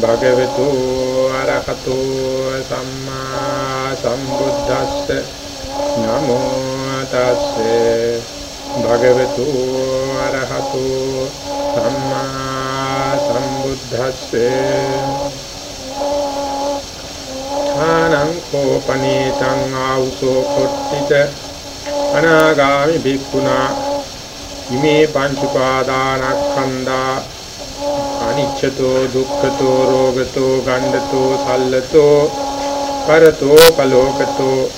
භගවතු අරහතු සම්මා සම්බුද්දස්ස. නමෝ තස්සේ. භගවතු අරහතු සම්මා සම්බුද්දස්සේ. ථානං කෝපනීතං ආවුසෝ කොට්ටිත අනාගාමි භික්ඛුනා ඉමේ පංච උපාදානස්කන්ධා. අනිච්චතෝ දුක්ඛතෝ රෝගතෝ ගණ්ඩතෝ සල්ලතෝ පරතෝ පලෝකතෝ.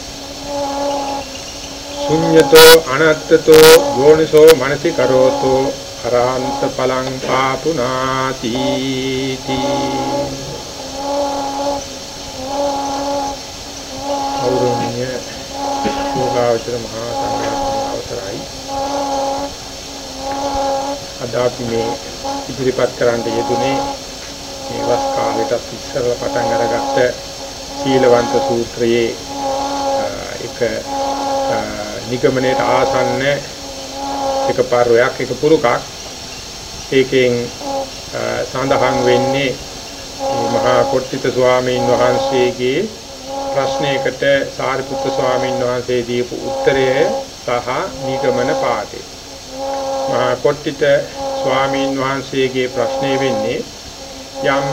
ශුඤ්ඤතෝ අනත්තතෝ යෝනිසෝ මනසි කරෝතෝ අරහන්ත පලං පාපුනාති අවුරුණ්‍ය යෝගාචර මහා සංඝරත්නයේ අවසරයි. අද අපි මේ ඉදිරිපත් කරන්න යෙදුනේ මේ වස් කාලයටත් ඉස්සරලා පටන් අරගත්ත සීලවන්ත සූත්‍රයේ එක නිගමනයේ ආසන්න එක පරයක් එක පුරුකක්. ඒකෙන් සඳහන් වෙන්නේ මහා කොට්ටිත ස්වාමීන් වහන්සේගේ ප්‍රශ්නයකට සාරිපුත්‍ර ස්වාමීන් වහන්සේ දීපු උත්තරය සහ නිගමන පාඩේ මහා කොට්ටිත ස්වාමීන් වහන්සේගේ ප්‍රශ්නේ වෙන්නේ යම්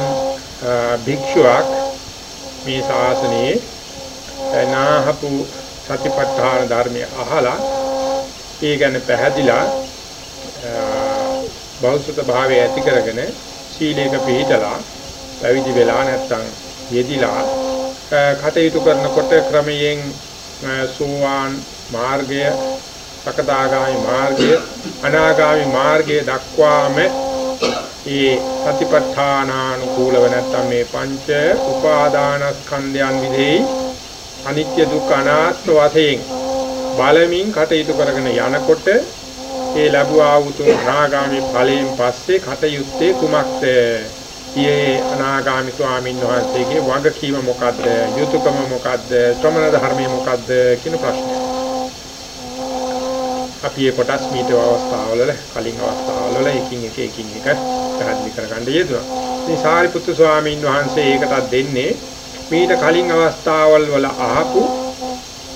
භික්ෂුවක් මේ ශාසනයේ නාහපු සතිපට්ඨාන ධර්මය අහලා ඒ ගැන පැහැදිලා බෞද්ධ භාවය ඇති කරගෙන සීලයක පිළිතලා පැවිදි වෙලා නැත්තම් යෙදිලා කටයුතු කරනකොට ක්‍රමයෙන් සෝවාන් මාර්ගය සකදාගාමි මාර්ගය අනාගාමි මාර්ගය දක්වාම ඒ සතිපට්ඨානානුකූලව නැත්තම් මේ පංච උපාදානස්කන්ධයන් විදෙයි අනිත්‍ය දුක්ඛ අනාත්ම වශයෙන් බලමින් කටයුතු කරගෙන යනකොට ඒ ලැබුවා වූ අනාගාමි ඵලයෙන් පස්සේ කටයුත්තේ කුමක්ද? ඊයේ අනාගාමි ස්වාමීන් වහන්සේගේ වගකීම මොකද්ද? යුතුයකම මොකද්ද? ශ්‍රමණ ධර්මය මොකද්ද කියන ප්‍රශ්නය. අපි මේ කොටස් මීට අවස්ථාවවල කලින් අවස්ථාවවල එකින් එක එකින් එක පැහැදිලි කරගන්න යෙදුවා. ඉතින් සාරිපුත්තු ස්වාමීන් වහන්සේ ඒකටත් දෙන්නේ මීට කලින් අවස්ථාවල් වල අහපු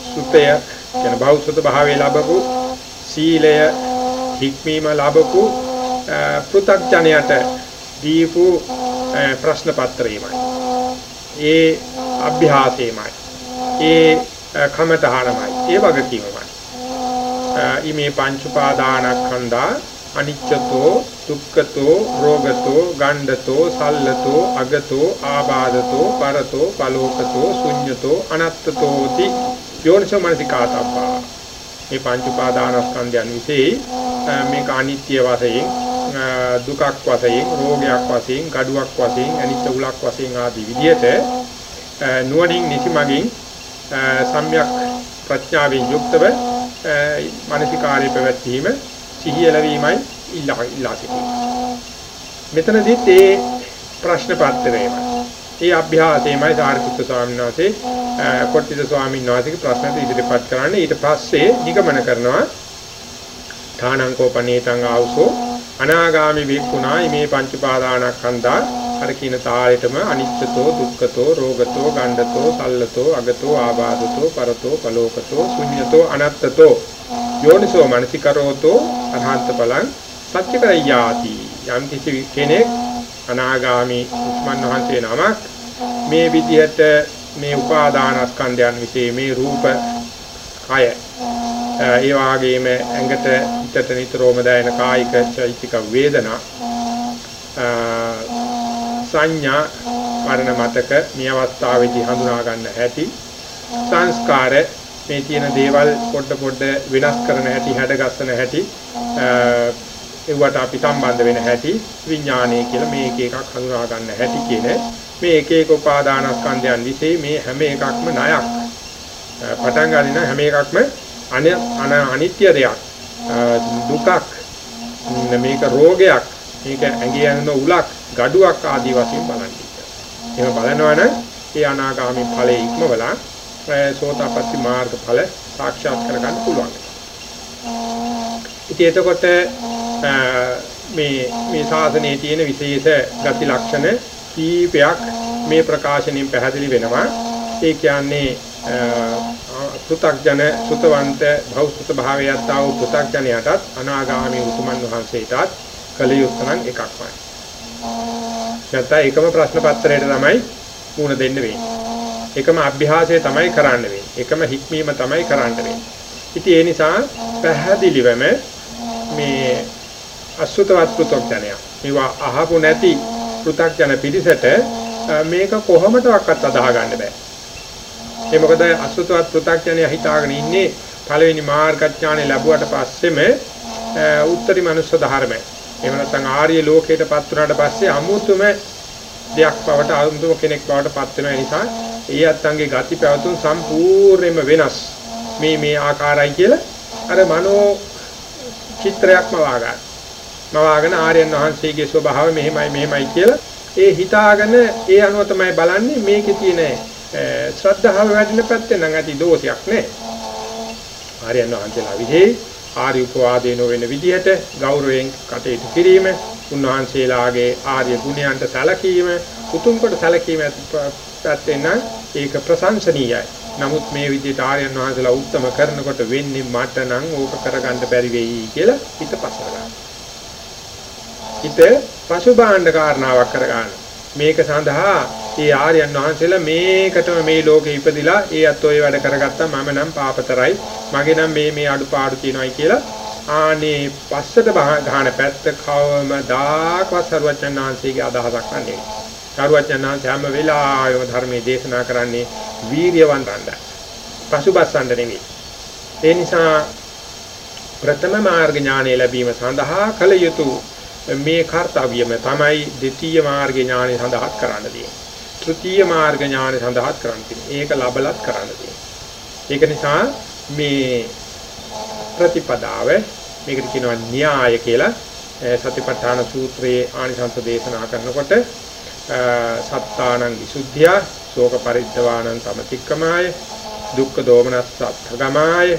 සුතය කියන බෞද්ධ භාවයේ ලැබපු සීලය හික්මීම ලැබපු පෘථග්ජනයට දීපු ප්‍රශ්න පත්‍රයමයි. ඒ අභ්‍යාසයමයි. ඒ කමතහනමයි. ඒ වගකීමමයි. ඊමේ පංච උපාදානස්කන්ධා අනිච්චතෝ දුක්ඛතෝ රෝගතෝ ගණ්ඩතෝ සල්ලතෝ අගතෝ ආබාධතෝ පරතෝ පලෝකතෝ ශුඤ්ඤතෝ අනත්තතෝති. යෝනිසෝ මනසිකාතබ්බා මේ පංච උපාදානස්කන්ධයන් විසේ මේක අනිත්‍ය වශයෙන් දුකක් වශයෙන් රෝගයක් වශයෙන් gaduwak වශයෙන් අනිච්ච උලක් වශයෙන් ආදී විදිහට නුවණින් නිසිමගින් සම්‍යක් ප්‍රඥාවෙන් යුක්තව මානසිකාරය පැවැත්වීම සිහිය ලැබීමයි ඉල්ලා ඉල්ලා සිටින්නේ. මෙතනදිත් ඒ ප්‍රශ්න පත්‍රයේම ඒ අභ්‍යාසයමයි සාරිපුත්‍ර ස්වාමීන් වහන්සේ කොට්ටිද ස්වාමීන් වහන්සේගේ ප්‍රශ්නට ඉදිරිපත් කරන්නේ ඊට පස්සේ නිගමන කරනවා ථානංකෝපනීතං ආවුසෝ අනාගාමි වික්ුණා මේ පංච පාදානස්කන්ධා අර කියන තාලෙටම අනිච්චතෝ දුක්ඛතෝ රෝගතෝ ගණ්ඩතෝ සල්ලතෝ අගතෝ ආබාධතෝ පරතෝ පලෝකතෝ ශුඤ්ඤතෝ අනත්තතෝ. යෝනිසෝ මනසිකරෝතෝ අරහන්ත බලං සත්‍ය කරයාති යම් කිසි කෙනෙක් අනාගාමි උස්මන් වහන්සේ නමක් මේ විදිහට මේ උපාදානස්කන්ධයන් વિશે මේ රූප කය ඒ වාගේම ඇඟට හිතට නිතරම දැනෙන කායික චෛතික වේදනා සංඥා වර්ණ මතක මේ අවස්ථාවේදී හඳුනා ගන්න හැටි සංස්කාර මේ තියෙන දේවල් පොඩ පොඩ වෙනස් කරන හැටි හැඩගස්සන හැටි ඒවට අපි සම්බන්ධ වෙන හැටි විඥානය කියලා මේ එක එකක් හඳුනා ගන්න හැටි කියන මේ එක එක උපාදානස්කන්ධයන් વિશે මේ හැම එකක්ම ණයක්. පටන් ගන්න හැම එකක්ම අනිත්‍ය දෙයක්. දුකක් මේක රෝගයක් මේක ඇඟේ යන උලක් gaduwak ආදී වශයෙන් බලන්නේ. එහෙම බලනවනම් ඒ අනාගාමී ඵලයේ ඉක්මවලා සෝතාපට්ටි මාර්ග ඵල සාක්ෂාත් කරගන්න පුළුවන්. ඉතින් එතකොට මේ මේ ශාසනයේ තියෙන විශේෂ ගති ලක්ෂණ කීපයක් මේ ප්‍රකාශනයෙන් පැහැදිලි වෙනවා. ඒ කියන්නේ පෘ탁ජන සුතවන්ත භෞසුත භාවයට ආව පෘ탁ජනයටත් අනාගාමී උතුමන් වහන්සේටත් කලියුත්තනම් එකක්මයි. නැත්නම් එකම ප්‍රශ්න පත්‍රයට තමයි මුණ දෙන්න වෙන්නේ. එකම අභ්‍යාසය තමයි කරන්න වෙන්නේ. එකම හික්මීම තමයි කරන්න වෙන්නේ. ඉතින් ඒ නිසා පැහැදිලිවම මේ අසුතවත් පෘථග්ජනය මේවා අහපු නැති පෘථග්ජන පිරිසට මේක කොහොමදවත් අදාහ ගන්න බෑ. ඒ මොකද අසුතවත් පෘථග්ජනය හිතාගෙන ඉන්නේ පළවෙනි මාර්ගඥානෙ ලැබුවට පස්සෙම උත්තරී මනුස්ස ධර්මය. එහෙම නැත්නම් ආර්ය ලෝකයටපත් වුණාට පස්සේ අමුතුම දෙයක් බවට අමුතුම කෙනෙක් බවට පත් වෙන නිසා ඒ අත්තන්ගේ ගති පැවතුම් සම්පූර්ණයෙන්ම වෙනස්. මේ මේ ආකාරයි කියලා අර මනෝ චිත්‍රයක්ම වාගන්න. මවාගෙන ආර්යයන් වහන්සේගේ ස්වභාවය මෙහෙමයි මෙහෙමයි කියලා ඒ හිතාගෙන ඒ අනුව තමයි බලන්නේ මේකේ තියෙන ශ්‍රද්ධාව වැඩින පැත්තේ නම් ඇති දෝෂයක් නෑ. ආර්යයන් වහන්සේලා විදිහේ ආර්ය උපවාදේන වෙන විදිහට ගෞරවයෙන් කටයුතු කිරීම, උන්වහන්සේලාගේ ආර්ය ගුණයන්ට සැලකීම, උතුම් කොට සැලකීම පැත්තෙන් නම් ඒක ප්‍රශංසනීයයි. නමුත් මේ විදිහට ආර්යයන් වහන්සේලා උත්තම කරනකොට වෙන්නේ මට නම් ඕක කරගන්න බැරි වෙයි කියලා හිත පසර ගන්න. හිත පසුබාහඬ කාරණාවක් කරගන්න. මේක සඳහා ඒ ආර්යයන් වහන්සේලා මේකටම මේ ලෝකෙ ඉපදිලා ඒ අතෝ ඒ වැඩ කරගත්තා මම නම් පාපතරයි මගේ නම් මේ මේ අඩුපාඩු තියෙනවායි කියලා ආනේ පස්සට ගහන පැත්ත කවමදාකවත් සරුවචන් වහන්සේගේ අදහසක් නෙවෙයි. සරුවචන් වහන්සේ හැම වෙලාවෙම ධර්මයේ දේශනා කරන්නේ වීර්යවන්තන්ට. පසුබස්සන්ට නෙවෙයි. ඒ නිසා ප්‍රථම මාර්ග ඥානය ලැබීම සඳහා කල යුතු මේ කාර්යයම තමයි ද්විතීය මාර්ග ඥානය සඳහා කරන්න තියෙන්නේ. තෘතීය මාර්ග ඥානය සඳහා කරන්න තියෙන්නේ. ඒක ලබලත් කරන්න තියෙන්නේ. ඒක නිසා මේ ප්‍රතිපදාව මේකට කියනවා න්‍යාය කියලා සතිපට්ඨාන සූත්‍රයේ ආනිසංස දේශනා කරනකොට සත්තානං විසුද්ධිය ශෝක පරිද්දවානං සමතික්කමාය දුක්ඛ දෝමනස්සත්ථගමාය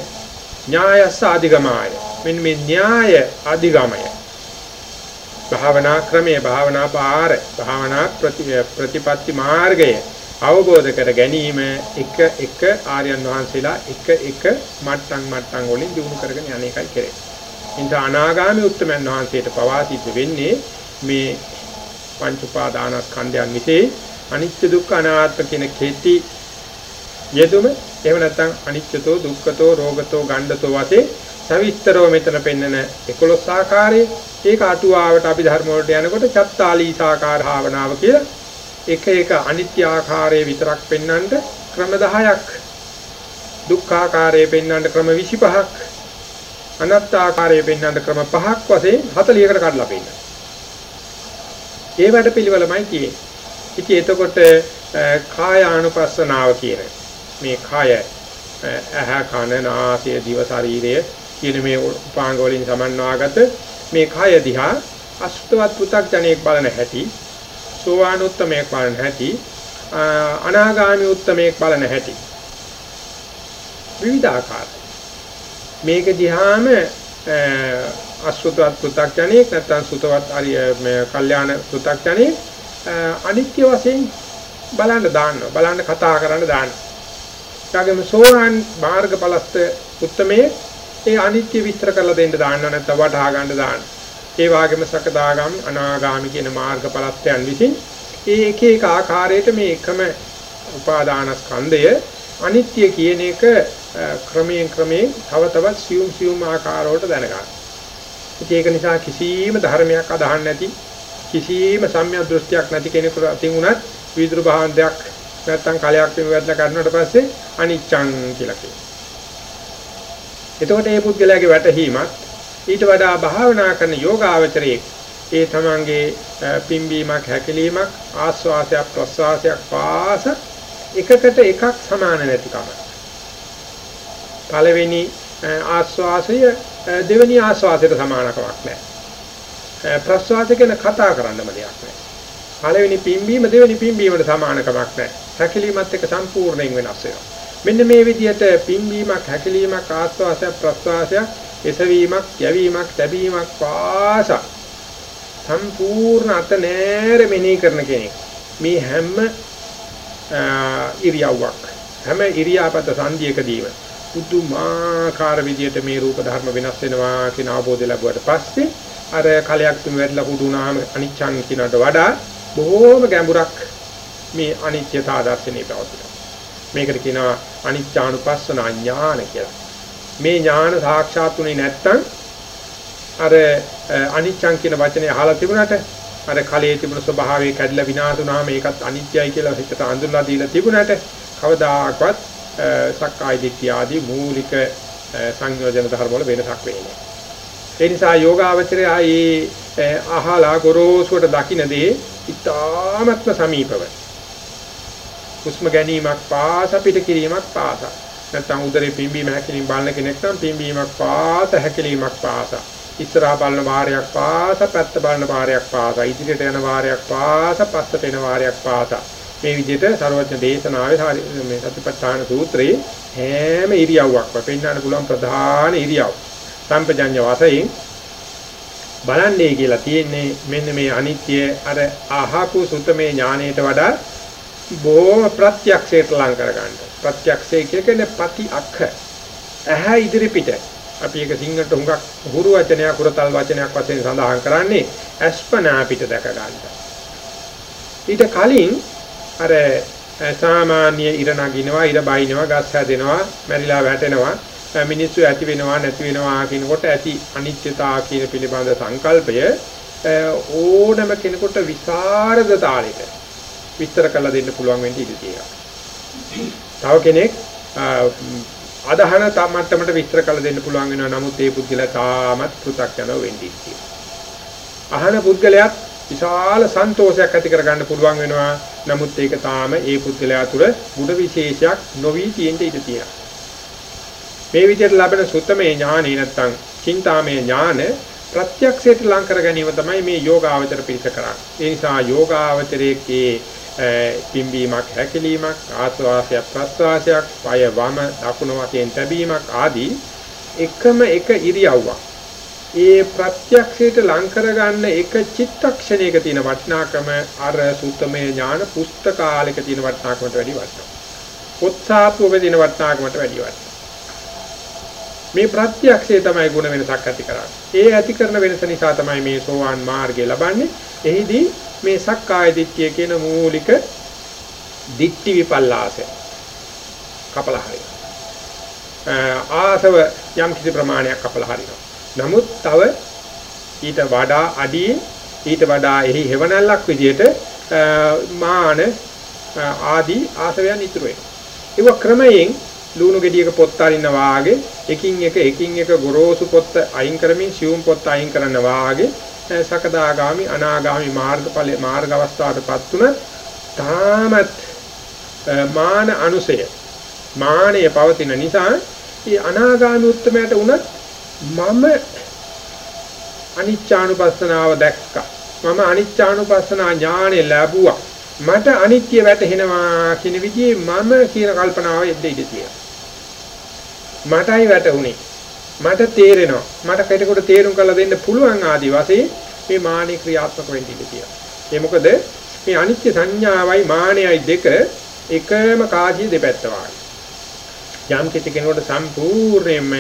ඥායස්ස අධිගමාය මෙන්න මේ න්‍යාය අධිගමය භාවනා ක්‍රමයේ භාවනා පාර භාවනා ප්‍රතිපත්ති මාර්ගය අවබෝධ කර ගැනීම එක එක ආර්යයන් වහන්සේලා එක එක මට්ටම් මට්ටම් වලින් දිනු කරගෙන යන එකයි කරේ. ඉතින් අනාගාමී උත්තමයන් වහන්සේට පවා සිද්ධ වෙන්නේ මේ පංච උපාදානස්කන්ධයන් විසේ අනිත්‍ය දුක්ඛ අනාත්ම කියන කෙටි යෙදුම එහෙම නැත්නම් අනිත්‍යතෝ දුක්ඛතෝ රෝගතෝ ගණ්ඩතෝ වශයෙන් සවිස්තරව මෙතන පෙන්නන 11 ආකාරයේ ඒක අටුවාවට අපි ධර්ම වලට යනකොට චත්තාලීසාකාර භාවනාව කියලා එක එක අනිත්‍ය ආකාරයේ විතරක් පෙන්වන්නට ක්‍රම 10ක් දුක්ඛාකාරයේ පෙන්වන්නට ක්‍රම 25ක් අනත්ත් ආකාරයේ පෙන්වන්නට ක්‍රම 5ක් වශයෙන් 40කට කඩලා පෙන්නනවා. ඒ වැඩ පිළිවෙලමයි තියෙන්නේ. ඉතින් එතකොට කාය ආනුපස්සනාව කියන මේ කාය ඇහ කන නාසය දිව ශරීරය කියන මේ උපාංග වලින් සමන්වාගත මේ කය දිහා අසුතවත් පෘථග්ජනෙක් බලන හැටි සෝවාන් උත්තමයෙක් බලන හැටි අනාගාමි උත්තමයෙක් බලන හැටි. විවිධාකාර. මේක දිහාම අසුතවත් පෘථග්ජනෙක් නැත්නම් සුතවත් අරිය කල්යාණ පෘථග්ජනෙක් අනිත්‍ය වශයෙන් බලන්න දාන්නවා බලන්න කතා කරන්න දාන්න ඊටගම සෝවාන් මාර්ගඵලස්ත උත්තමයේ ඒ අනිත්‍ය විස්තර කරලා දෙන්න දාන්න නැත්නම් වටහා ගන්න දාන්න. ඒ වගේම සකදාගාමි අනාගාමි කියන මාර්ගඵලස්තයන් විසින් ඒ එක එක ආකාරයට මේ එකම උපාදානස්කන්ධය අනිත්‍ය කියන එක ක්‍රමයෙන් ක්‍රමයෙන් තව තවත් සියුම් සියුම් ආකාරවලට දැනගන්න. ඒක නිසා කිසිම ධර්මයක් අදහන්න නැති කිසිම සම්‍යක් දෘෂ්ටියක් නැති කෙනෙකුට අතින් උනත් විදුරු භාවන්තයක් නැත්තම් කලයක් වෙන වැදලා කරනකොට පස්සේ අනිච්චං කියලා කියනවා. එතකොට මේ පුද්ගලයාගේ වැටහීමත් ඊට වඩා භාවනා කරන යෝගාවචරයේ ඒ තමන්ගේ පිම්බීමක් හැකිලීමක් ආස්වාසයක් ප්‍රස්වාසයක් පාස එකකට එකක් සමාන නැතිකම. පළවෙනි ආස්වාසය දෙවෙනි ආස්වාසයට සමානකමක් නැහැ. ප්‍රස්වාසය ගැන කතා කරන්නම දෙයක් නැහැ. පළවෙනි පිම්බීම දෙවෙනි පිම්බීමට සමානකමක් නැහැ. හැකිලීමත් එක්ක සම්පූර්ණයෙන් වෙනස් වෙනවා. මෙන්න මේ විදිහට පිම්බීමක් හැකිලීමක් ආස්වාසයක් ප්‍රස්වාසයක් එසවීමක් යැවීමක් තැබීමක් පාස සම්පූර්ණ අත නෑර මෙනෙහි කරන කෙනෙක් මේ හැම ඉරියව්වක් හැම ඉරියාපත සංධියකදීම පුදුමාකාර විදියට මේ රූප ධර්ම වෙනස් වෙනවා කියන අවබෝධය ලැබුවට පස්සේ අර කලයක් තුම වැඩිලා කුඩු වුණාම අනිච්චන් කියනට වඩා බොහෝම ගැඹුරක් මේ අනිත්‍යතා දර්ශනේ පවතිනවා. මේකට කියනවා අනිච්චානුපස්සන ඥාන කියලා. මේ ඥාන සාක්ෂාත් උනේ නැත්තම් අර අනිච්චං කියන වචනේ අහලා තිබුණාට අර කලයේ තිබුණ ස්වභාවය කැඩලා විනාශ වුණාම ඒකත් අනිත්‍යයි කියලා හිතට අඳුරලා දීලා තිබුණාට කවදාකවත් සක්කාය දිට්ඨිය ආදී මූලික සංයෝජන ධර්ම වල වෙනසක් වෙන්නේ නැහැ. ඒ නිසා යෝගාවචරය ආයේ අහලා ගොරෝසුවට දකින්නේ ඉතාමත්ම සමීපව. හුස්ම ගැනීමක් පාස පිට කිරීමක් පාස. නැත්නම් උදරේ පිම්බීම හැකිලිම බලන කෙනෙක් නම් පිම්බීමක් පාස හැකිලීමක් පාස. ඉස්සරහා බලන වාරයක් පාස පැත්ත බලන වාරයක් පාස ඉදිරියට යන වාරයක් පාස පස්සට එන වාරයක් පාස මේ විදිහට ਸਰවඥ දේශනාවේ මේ සතිපට්ඨාන සූත්‍රයේ හැම ඉරියව්වක්ම පෙන්වන්න පුළුවන් ප්‍රධාන ඉරියව් සම්පජඤ්ඤ වශයෙන් බලන්නේ කියලා තියෙන්නේ මෙන්න මේ අනිත්‍ය අර අහපු සුතමේ ඥාණයට වඩා බොහොම ප්‍රත්‍යක්ෂයට ලං කරගන්න. ප්‍රත්‍යක්ෂය කියන්නේ පති අක්ඛ. ඇහැ ඉදිරි පිට. අපි ඒක සිංහලට හුඟක් හුරු වචනයක් හුරතල් වචනයක් වශයෙන් සඳහන් කරන්නේ අස්පනා පිට දැක ගන්න. ඊට කලින් අර සාමාන්‍ය ඉර නගිනවා ඉර බයිනවා ගස් හැදෙනවා මැරිලා වැටෙනවා මිනිස්සු ඇති වෙනවා නැති වෙනවා කියනකොට ඇති අනිත්‍යතාව කියන පිළිබඳ සංකල්පය ඕනම කෙනෙකුට විසරද තාලෙට විස්තර කරලා දෙන්න පුළුවන් වෙන්න ඉඩ තියෙනවා. තව කෙනෙක් අදහන මට්ටමට විස්තර කරලා දෙන්න පුළුවන් වෙනවා. නමුත් ඒ පුද්ගලයා තාමත් පෘථග්ජනව වෙන්නේ කියලා. අහන පුද්ගලයාත් විශාල සන්තෝෂයක් ඇති කරගන්න පුළුවන් වෙනවා. නමුත් ඒක තාම ඒ පුද්ගලයා තුළ ගුණ විශේෂයක් නොවි තියෙන්න ඉඩ තියෙනවා. මේ විදිහට ලැබෙන සුත්තමේ ඥානෙ නැත්තම් චින්තාමේ ඥාන ප්‍රත්‍යක්ෂයට ලං කර ගැනීම තමයි මේ යෝගාවචර පිළිස කරන්නේ. ඒ නිසා යෝගාවචරයේ පිම්බීමක් හැකිලීමක් ආස්වාසයක් ප්‍රස්වාසයක් පය වම දකුණු වශයෙන් තැබීමක් ආදී එකම එක ඉරියව්වක් ඒ ප්‍රත්‍යක්ෂයට ලං කරගන්න එක චිත්තක්ෂණයක තියෙන වටිනාකම අර සූත්‍රමය ඥාන පුස්තකාලයක තියෙන වටිනාකමට වැඩි වටිනවා. පොත්සාප්පුවක තියෙන වටිනාකමට වැඩි වටිනවා. මේ ප්‍රත්‍යක්ෂය තමයි ಗುಣ වෙනසක් ඇති කරන්නේ. ඒ ඇති කරන වෙනස නිසා තමයි මේ සෝවාන් මාර්ගය ලබන්නේ. එහිදී මේ සක්කාය දිට්ඨිය කියන මූලික දිට්ඨි විපල්ලාසය කපලා හරිනවා. ආසව යම් කිසි ප්‍රමාණයක් කපලා හරිනවා. නමුත් තව ඊට වඩා අඩියේ ඊට වඩා එහි හෙවණල්ලක් විදියට මාන ආදී ආසවයන් ඉතුරු වෙනවා. ඒක ක්‍රමයෙන් ලුණු ගෙඩියක පොත් අරින්න වාගේ එකින් එක එකින් එක ගොරෝසු පොත් අයින් කරමින් සියුම් පොත් අයින් කරන වාගේ සකදාගාමි අනාගාමි මාර්ගඵල මාර්ග අවස්ථාවටපත් තුන තාමත් මාන අනුසය මානය පවතින නිසා මේ අනාගාමි උත්තමයට උනත් මම අනිච්චානුපස්සනාව දැක්කා. මම අනිච්චානුපස්සනා ඥානෙ ලැබුවා. මට අනිත්‍ය වැටහෙනවා කියන විදිහේ මම කියන කල්පනාව එද්ද ඉඳී තියෙනවා. මටයි වැටුනේ. මට තේරෙනවා මට කෙනෙකුට තේරුම් කරලා දෙන්න පුළුවන් ආදි වශයෙන් මේ මානෙ ක්‍රියාත්මක වෙන්න ඉඩ තියෙනවා. ඒ මොකද මේ අනිත්‍ය සංඥාවයි මානෙයි දෙක එකම කාසිය දෙපැත්ත වාගේ. යම් කිසි කෙනෙකුට සම්පූර්ණයෙන්ම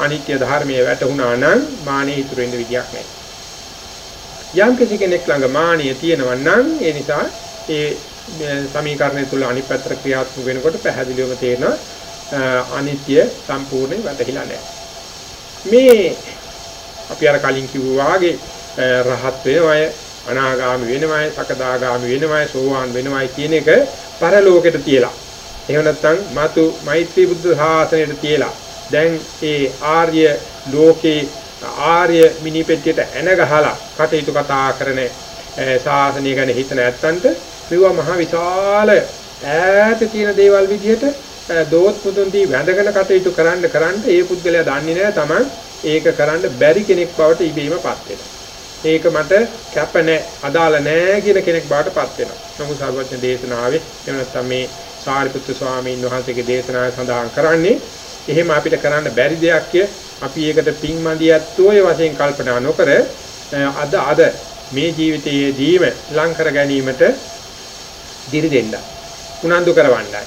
අනිත්‍ය ධර්මයේ වැටුණා නම් මානෙ ඉතුරු වෙන්න විදියක් නැහැ. යම් කිසි කෙනෙක් ළඟ මානිය තියෙනවා නම් ඒ නිසා ඒ සමීකරණය තුල අනිත් පැත්තට ක්‍රියාත්මක වෙනකොට පැහැදිලිවම තේරෙනවා අනිත්‍ය සම්පූර්ණයෙන් වැටහිලා නැහැ. මේ අපි අර කලින් කිව්වා වාගේ රහත් වෙනවය අනාගාමි වෙනවය සකදාගාමි වෙනවය සෝවාන් වෙනවය කියන එක පරලෝකෙට තියලා. එහෙම නැත්නම් මාතු මෛත්‍රී බුද්ධ ශාසනයට තියලා. දැන් ඒ ආර්ය ලෝකේ ආර්ය මිනිපෙට්ටියට එන ගහලා කටයුතු කතා කරන ශාසනය ගැන හිතන ඇත්තන්ට මෙවුවා මහ විශාල ඈත තියෙන දේවල් විදිහට දෝත් පුදුන්දී වැඳගෙන කටයුතු කරන්න කරන්න ඒ පුද්ගලයා දන්නේ නැහැ Taman ඒක කරන්න බැරි කෙනෙක් බවට ඉබේමපත් වෙනවා. ඒක මට කැප නැහැ, අදාළ නැහැ කියන කෙනෙක් බවට පත් වෙනවා. නමුත් සර්වඥ දේශනාවේ එහෙම නැත්නම් මේ සාරිපුත්තු ස්වාමීන් වහන්සේගේ දේශනාවේ සඳහන් කරන්නේ එහෙම අපිට කරන්න බැරි දෙයක් කිය අපි ඒකට පිංමදියත්වයේ වශයෙන් කල්පනා නොකර අද අද මේ ජීවිතයේදීම ලං කර ගැනීමට දිරි දෙන්න. උනන්දු කරවන්නයි.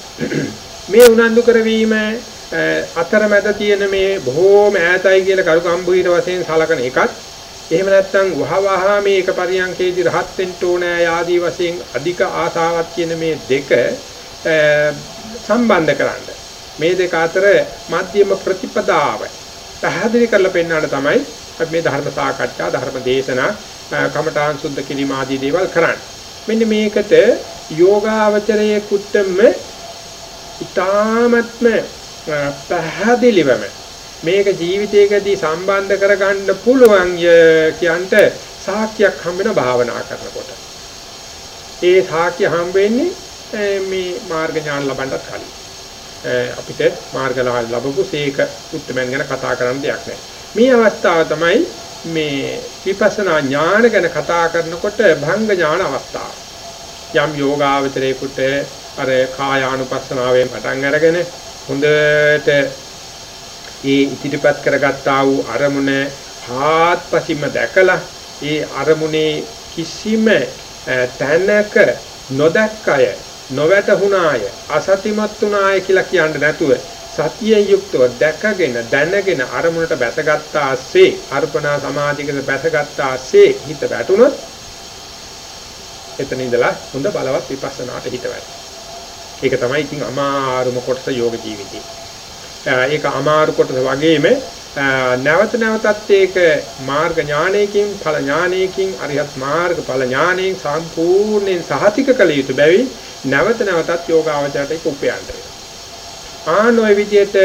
මේ උනන්දු කරවීම අතරමැද තියෙන මේ බොහෝම ඈතයි කියලා කරු කම්බුහිර වශයෙන් සලකන එකත් එහෙම නැත්නම් වහවහ මේ එක පරියන්කේදී රහත් වෙන්න ඕනෑ ආදී වශයෙන් අධික ආසාවක් කියන මේ දෙක සම්බන්ධ කරන්න. මේ දෙක අතර මධ්‍යම ප්‍රතිපදාව පැහැදිලි කරලා පෙන්වන්න තමයි අපි මේ ධර්ම සාකච්ඡා ධර්ම දේශනා කමඨාන් සුද්ධ කිරීම ආදී දේවල් කරන්නේ. මෙන්න මේකට යෝගාවචරයේ කුට්ටම ඊ타මත්ම පැහැදිලිවම මේක ජීවිතයකදී සම්බන්ධ කරගන්න පුළුවන් කියන්ට සාක්ෂියක් හම්බ වෙන භාවනා කරනකොට. ඒ සාක්ෂිය හම්බ වෙන්නේ මේ මාර්ග ඥාන ලබන්නත් කලින්. අපිට මාර්ග ලැබපු සීක උත්තරමෙන් ගැන කතා කරන්න දෙයක් නැහැ. මේ අවස්ථාව තමයි මේ විපස්සනා ඥාන ගැන කතා කරනකොට භංග ඥාන අවස්ථාව. යම් යෝගාවචරේකට අර කායානුපස්සනාවෙන් පටන් අරගෙන හොඳට ඒ ඉදිරිපත් කරගත්තා වූ අරමුණ හාත්පසින්ම දැකලා ඒ අරමුණේ කිසිම තැනක නොදැක්කය නොවැටහුණාය අසතිමත් වුණාය කියලා කියන්න නැතුව සතියෙන් යුක්තව දැකගෙන දැනගෙන අරමුණට බැසගත්තාසේ අර්පණා සමාධියකට බැසගත්තාසේ හිත වැටුණොත් එතන ඉඳලා හොඳ බලවත් විපස්සනාට හිත වැටෙනවා. ඒක තමයි ඉතින් අමාරුම කොටස යෝග ජීවිතේ. ඒක අමාරු කොටස වගේම නැවත නැවතත් ඒක මාර්ග ඥානයකින් ඵල ඥානයකින් අරිහත් මාර්ග ඵල ඥානයෙන් සම්පූර්ණයෙන් සහතික කළ යුතු බැවි නැවත නැවතත් යෝගාවචරයට ඒක උපයන්න වෙනවා. ආනෝය විදියට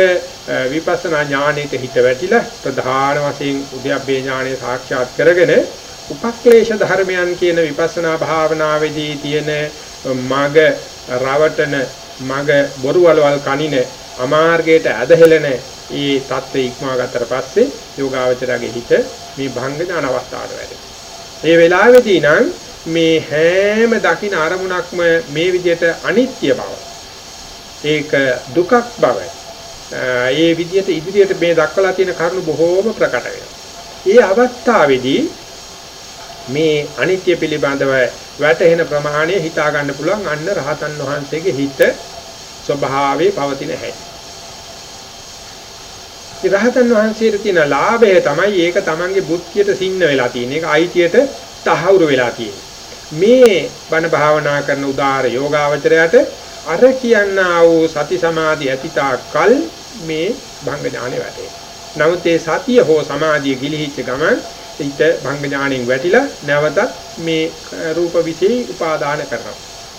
විපස්සනා ඥානෙට හිත වැටිලා ප්‍රධාන වශයෙන් උද්‍යප්පේ ඥානෙ සාක්ෂාත් කරගෙන උපක්ලේශ ධර්මයන් කියන විපස්සනා භාවනාවේදී තියෙන මග රවටන මග බොරු වලවල් කනින අමාර්ගයට ඇදහෙලන ඒ தත්ත්වය ඉක්මවා ගත්තට පස්සේ යෝගාවචරගේ හිත මේ භංග ඥාන අවස්ථාවට වැඩේ. මේ වෙලාවේදී නම් මේ හැම දකින්න අරමුණක්ම මේ විදිහට අනිත්‍ය බව. ඒක දුකක් බව. ඒ විදිහට ඉදිරියට මේ දක්වලා තියෙන කරුණු බොහෝම ප්‍රකට වෙනවා. ඒ අවස්ථාවේදී මේ අනිත්‍ය පිළිබඳව වැටහෙන ප්‍රමාණය හිතා ගන්න පුළුවන් අන්න රහතන් වහන්සේගේ හිත ස්වභාවයේ පවතින හැටි. රහතන් වහන්සේට තියෙන ලාභය තමයි ඒක තමන්ගේ බුද්ධියට සින්න වෙලා තියෙන. ඒක අයිතියට තහවුරු වෙලා තියෙන. මේ බණ භාවනා කරන උදාර යෝගාවචරයට අර කියන්නා වූ සති සමාධි ඇතිතාකල් මේ භංග ඥානෙ වැටේ. නමුත් ඒ සතිය හෝ සමාධිය ගිලිහිච්ච ගමන් ඊට භංග ඥාණයෙන් වැටිලා නැවතත් මේ රූප විශේෂ උපාදාන කරනවා.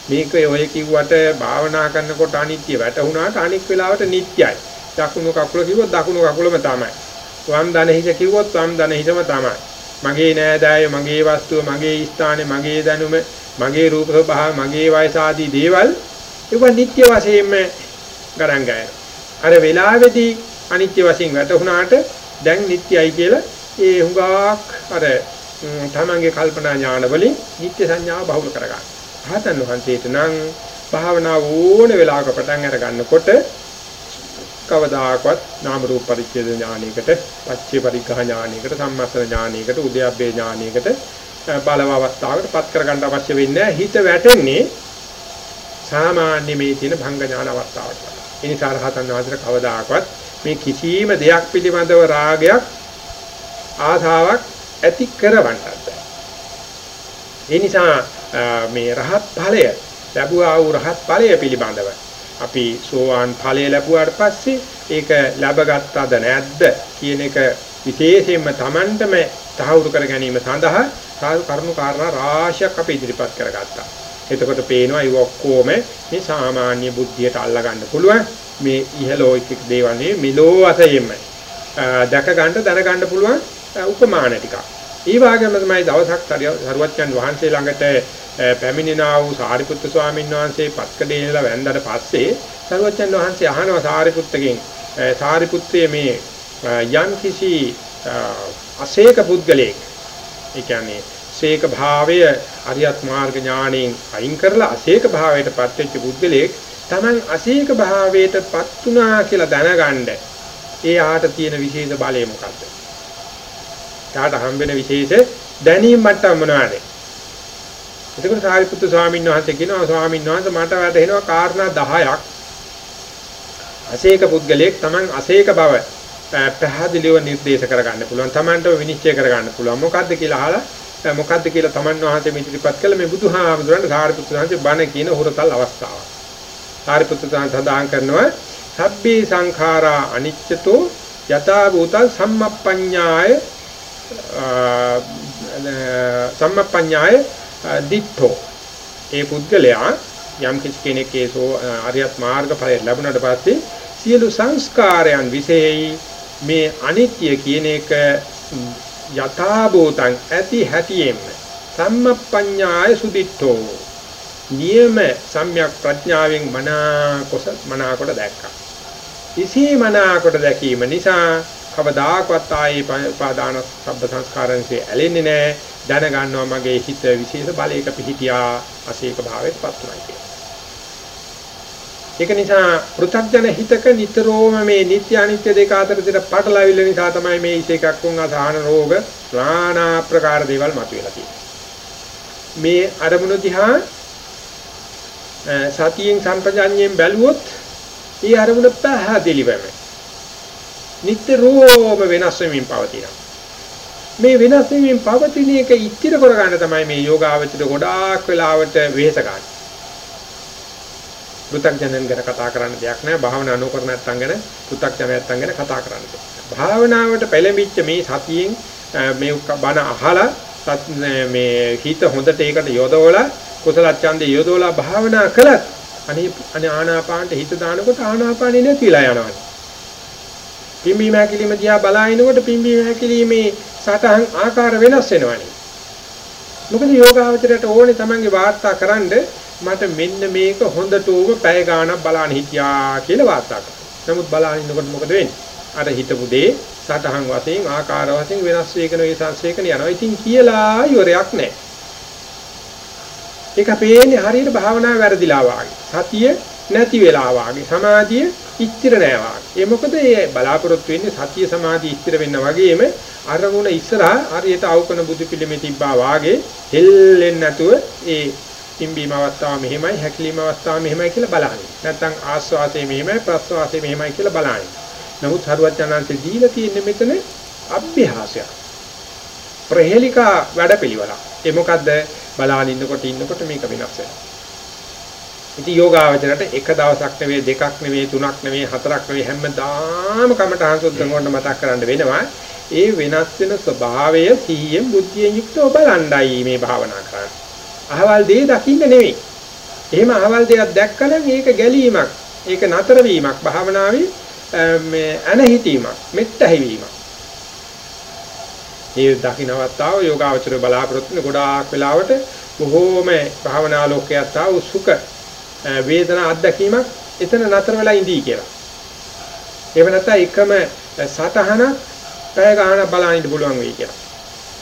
මේක ඔය කිව්වට භාවනා කරනකොට අනිත්‍ය වැටුණාට අනික් වෙලාවට නිට්ටයයි. දකුණු කකුල කිව්වොත් දකුණු කකුලම තමයි. වම් දන හිස කිව්වොත් වම් දන හිසම තමයි. මගේ නෑදෑය, මගේ වස්තුව, මගේ ස්ථානේ, මගේ දැනුම, මගේ රූප ස්වභාව, මගේ වයස ආදී දේවල් ඒක නිට්ටය වශයෙන්ම ගණන් ගන්නවා. අර වෙලාවේදී අනිත්‍ය වශයෙන් වැටුණාට දැන් නිට්ටයයි කියලා ඒ හුඟක් අර තමන්ගේ කල්පනා ඥාන වලින් නිත්‍ය සංඥාව බහුල කරගන්න. රහතන් වහන්සේට නම් භාවනාව ඕන වෙලාවක පටන් අර ගන්නකොට කවදාකවත් නාම රූප පරිච්ඡේද ඥානයකට, පච්චේ පරිග්‍රහ ඥානයකට, සම්මස්න ඥානයකට, උද්‍යප්පේ ඥානයකට බලව අවස්ථාවකට පත් කරගන්න අවශ්‍ය වෙන්නේ හිත වැටෙන්නේ සාමාන්‍ය මේ තියෙන භංග ඥාන අවස්ථාවට. ඒ නිසා රහතන් වහන්සේට කවදාකවත් මේ කිසියම් දෙයක් පිළිබඳව රාගයක් ආසාවක් ඇති කරවන්නත් බෑ. ඒ නිසා මේ රහත් ඵලය ලැබුවා වූ රහත් ඵලය පිළිබඳව අපි සෝවාන් ඵලය ලැබුවාට පස්සේ ඒක ලැබගත්තද නැද්ද කියන එක විශේෂයෙන්ම Tamanටම තහවුරු කර ගැනීම සඳහා කරුණු කාරණා රාශියක් අපි ඉදිරිපත් කරගත්තා. එතකොට පේනවා ඒ ඔක්කොම මේ සාමාන්‍ය බුද්ධියට අල්ලා ගන්න පුළුවන් මේ ඉහළෝයික දේවල් නෙවෙයි මිලෝ වශයෙන්ම දැක ගන්න දැන ගන්න පුළුවන් උපමාන ටිකක්. ඒ වගේම තමයි දවසක් සරුවච්චන් වහන්සේ ළඟට පැමිණෙනා වූ සාරිපුත්තු ස්වාමීන් වහන්සේ පත්කඩේ ඉඳලා වැන්දට පස්සේ සරුවච්චන් වහන්සේ අහනවා සාරිපුත්තගෙන් සාරිපුත්‍රයේ මේ යම් කිසි අසේක පුද්ගලයෙක් ඒ කියන්නේ සේක භාවය අරියත් මාර්ග ඥාණයෙන් අයින් කරලා අසේක භාවයට පත් වෙච්ච පුද්ගලයෙක් Taman අසේක භාවයට පත් වුණා කියලා දැනගන්න ඒ ආට තියෙන විශේෂ බලය මොකද්ද? තාට හම්බෙන විශේෂ දැනීම් මට්ටම මොනවාද? එතකොට සාරිපුත්තු ස්වාමීන් වහන්සේ කියනවා ස්වාමීන් වහන්සේ මට වැටහෙනවා කාරණා 10ක් අසේක පුද්ගලයෙක් Taman අසේක බව පැහැදිලිව නිර්දේශ කරගන්න පුළුවන්. Tamanටම විනිශ්චය කරගන්න පුළුවන්. මොකද්ද කියලා අහලා මොකද්ද කියලා Taman වහන්සේ මිත්‍රිපත් කළ මේ බුදුහාමුදුරන්ට සාරිපුත්තු වහන්සේ බණ කියන හොරතල් අවස්ථාව. සාරිපුත්තු සදාන් කරනවා සබ්බේ සංඛාරා අනිච්චතෝ යථා භූතං සම්මප්පඤ්ඤාය සම්මප්පඤ්ඤාය දිත්තෝ ඒ පුද්ගලයා යම් කිසි කෙනෙක් ඒසෝ අරියත් මාර්ගඵලය ලැබුණාට පස්සේ සියලු සංස්කාරයන් විශේෂයි මේ අනිත්‍ය කියන එක යථා භූතං ඇති හැටියෙම සම්මප්පඤ්ඤාය සුදිත්තෝ නියම සම්‍යක් ප්‍රඥාවෙන් මනා කොස මනා කොට දැක්කා. ඉසී මනා කොට දැකීම නිසා කවදාකවත් ආයේ උපාදාන සබ්බ සංස්කාරන්සේ ඇලෙන්නේ නැහැ. දැන ගන්නවා මගේ හිත විශේෂ බලයක පිහිටියා අසීක භාවයටපත් උනායි කියලා. ඒක නිසා පෘථග්ජන හිතක නිතරම මේ නිත්‍ය අනිත්‍ය දෙක අතර තියෙන පටලැවිල්ල නිසා තමයි මේ ඉස එකක් වුන් අසහන රෝග নানা ප්‍රකාර දේවල් මතුවලා තියෙන්නේ. මේ අරමුණු දිහා සතියෙන් සම්පජාඤ්ඤයෙන් බැලුවොත් ඒ අරමුණ පැහැදිලිවම නිට්ටරෝම වෙනස් වෙමින් පවතිනවා. මේ වෙනස් වෙමින් පවතින එක ඉතිර කරගන්න තමයි මේ යෝගාවචර ගොඩාක් වෙලාවට වෙහෙස ගන්න. පෘථග්ජනයන් ගැන කතා කරන්න දෙයක් නැහැ. භාවනා නොකරන නැත්නම් ගැන පෘථග්ජනයන් ගැන කතා කරන්න දෙයක්. භාවනාවට පෙළඹිච්ච මේ සතියෙන් මේ බණ අහලා මේ හිත හොඳට ඒකට යොදවලා කුසල ඡන්දේ යොදවලා භාවනා කළත් අනේ අනේ ආනාපානට හිත දානකොට ආනාපානෙ නැතිලා යනවා. පිම්බීම හැකිලිම දිහා බලාගෙනකොට පිම්බීම හැකිලිමේ සටහන් ආකාර වෙනස් වෙනවනේ. මොකද යෝගාවචරයට ඕනේ Tamange වාර්තා කරන්න මට මෙන්න මේක හොඳටම පැය ගාණක් බලන්න හිටියා කියලා වාර්තා කරනවා. නමුත් බලන්න ඉන්නකොට මොකද වෙන්නේ? අර හිතපු දේ සටහන් වශයෙන් ආකාර වශයෙන් වෙනස් වෙකන ඒ සංස්කේකන යනවා. ඉතින් කියලා ඉවරයක් නැහැ. ඒක පේන්නේ හරියට භාවනාව වැරදිලා වාගේ. සතිය නැති වෙලා වාගේ. සමාධිය ඉස්තිර නෑ වාගේ. ඒ මොකද මේ බලාපොරොත්තු වෙන්නේ සතිය සමාධිය ඉස්තිර වෙන්න වගේම අරමුණ ඉස්සරහා හරියට අවකන බුදු පිළිමේ තිබ්බා වාගේ හෙල්ලෙන්නේ නැතුව ඒ පිම්බීම අවස්ථාව මෙහෙමයි හැකිලිම අවස්ථාව මෙහෙමයි කියලා බලන්නේ. නැත්නම් ආස්වාසය මෙහෙමයි ප්‍රස්වාසය මෙහෙමයි කියලා බලන්නේ. නමුත් හරුවත් යනන්තේ දීලා තියෙන්නේ මෙතන අභ්‍යාසයක්. ප්‍රහෙලිකා වැඩපිළිවෙලක්. ඒ මොකද්ද? බලාගෙන ඉන්නකොට ඉන්නකොට මේක වෙනස් වෙනවා. ඉතින් යෝගාවචරයට එක දවසක් නෙවෙයි දෙකක් නෙවෙයි තුනක් නෙවෙයි හතරක් නෙවෙයි හැමදාම කමඨාන් සුද්ධ කරනකොට මතක් කරන්න වෙනවා. ඒ වෙනස් වෙන ස්වභාවය සිහියෙන් බුද්ධියෙන් යුක්තව බලණ්ඩයි මේ භාවනා කරන්නේ. අහවල් දේ දකින්න නෙවෙයි. එහෙම අහවල් දෙයක් දැක්කම ඒක ගැලීමක්, ඒක නතර වීමක් භාවනාවේ මේ අනහිතීමක්, මෙත්තැහිවීමක්. මේ දකින්නවත්තාව යෝගාවචර බලාපොරොත්තු වෙන ගොඩාක් වෙලාවට බොහෝම භාවනා ලෝකයට ආව සුඛ වේදනා අත්දැකීමක් එතන නතර වෙලා ඉඳී කියලා. එහෙම නැත්නම් එකම සතහනක් පැය ගාණක් බලන්න ඉන්න පුළුවන් වෙයි කියලා.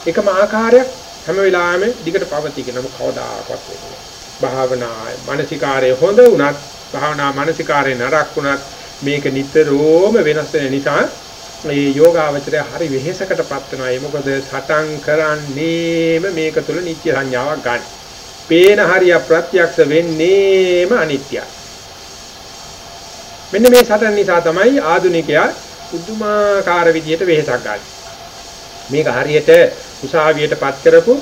එකම ආකාරයක් හැම වෙලාවෙම දිගට පවතී කියන මොක කවදාකවත් වෙන්නේ. භාවනා මානසිකාරය හොඳ වුණත් භාවනා මානසිකාරය නරක වුණත් මේක නිතරම වෙනස් වෙන නිසා මේ යෝගාවචරය හරි වෙහෙසකටපත් වෙනවා. ඒ මොකද සටන් කරන්නේම මේක තුල නිත්‍ය සංඥාවක් ගන්න. පේන හරිය ප්‍රත්‍යක්ෂ වෙන්නේම අනිත්‍යයි. මෙන්න මේ සටන් නිසා තමයි ආදුනිකයා පුදුමාකාර විදියට වෙහෙසක් ගන්න. මේක හරියට උසාවියටපත් කරපු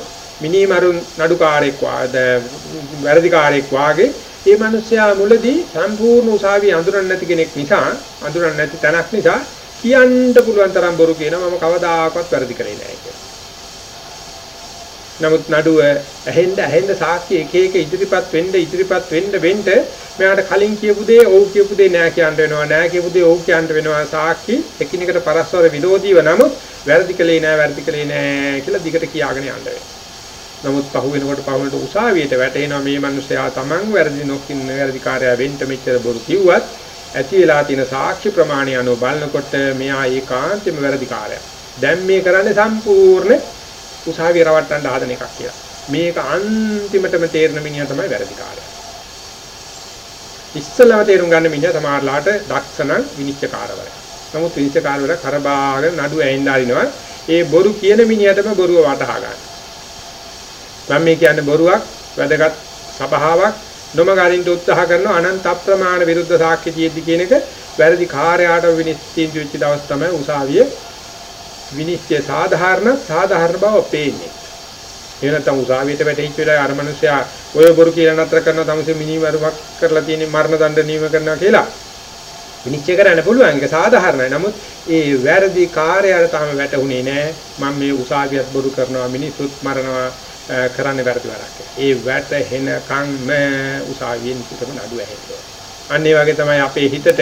මිනිමරුන් නඩුකාරයෙක් වැරදිකාරයෙක් වාගේ ඒ මිනිස්සයා මුලදී සම්පූර්ණ උසාවිය අඳුරන්නේ නැති කෙනෙක් නිසා අඳුරන්නේ නැති තැනක් නිසා කියන්න පුළුවන් තරම් බොරු කියනවා මම කවදාකවත් වැරදි කරේ නැහැ කියලා. නමුත් නඩුව ඇහෙන්න ඇහෙන්න සාක්ෂි එක එක ඉදිරිපත් වෙන්න ඉදිරිපත් වෙන්න වෙන්න මෙයාට කලින් කියපු දේ ඔව් කියපු දේ නෑ කියන්න වෙනවා නෑ කියපු දේ ඔව් කියන්න වෙනවා සාක්ෂි එකිනෙකට පරස්පර විරෝධීව නමුත් වැරදි කළේ නෑ වැරදි කළේ නෑ කියලා දිගට කියාගෙන යන්න වෙනවා. නමුත් පහු වෙනකොට පහු වෙනකොට උසාවියට වැටෙනවා මේ මිනිස්සයා Taman වැරදි නොකින්න වැරදි කාර්යය වෙන්න මෙච්චර බොරු කිව්වත් ඇති වෙලා තියෙන සාක්ෂි ප්‍රමාණය අනුව බලනකොට මෙයා ඒකාන්තයෙන්ම වැරදි කාර්යයක්. දැන් මේ කරන්නේ සම්පූර්ණ උසාවිය රවට්ටන්න හදන එකක් කියලා. මේක අන්තිමටම තේරෙන මිනිහා තමයි වැරදි කාර්යය. ඉස්සලම තේරුම් ගන්න මිනිහා සමහරලාට දක්ෂණ විනිශ්චයකාරවරයා. නමුත් විනිශ්චයකාරවර කරබාගෙන නඩු ඇහින්න ආරිනවා. ඒ බොරු කියන මිනිහටම බොරුව වටහා ගන්න. මම මේ කියන්නේ බොරුවක් වැදගත් සභාවක් නොමගරින්න උත්සාහ කරන අනන්ත අප්‍රමාණ විරුද්ධ සාක්ෂි තියෙද්දි කියන එක වැරදි කාර්යයට විනිශ්චය වෙච්ච දවස් තමයි උසාවියේ විනිශ්චය සාධාරණ සාධාරණ බව පේන්නේ. ඒ නැත්නම් උසාවියට වැටෙච්ච වෙලාවේ අර මිනිස්සයා ඔය බොරු කියලා නතර කරන තමසේ මිනිවරුවක් කරලා තියෙන මරණ දඬ නියම කරනවා කියලා විනිශ්චය කරන්න පුළුවන් ඒක සාධාරණයි. නමුත් ඒ වැරදි කාර්යයට තාම වැටුනේ නැහැ. මම මේ උසාවියත් බොරු කරනවා මිනිස්සුත් මරනවා කරන්න වැරදි වැඩක්. ඒ වැටෙනකන්ම උසාවියෙන් පිටම නඩුව ඇහෙන්නේ. අන්න ඒ වගේ තමයි අපේ හිතට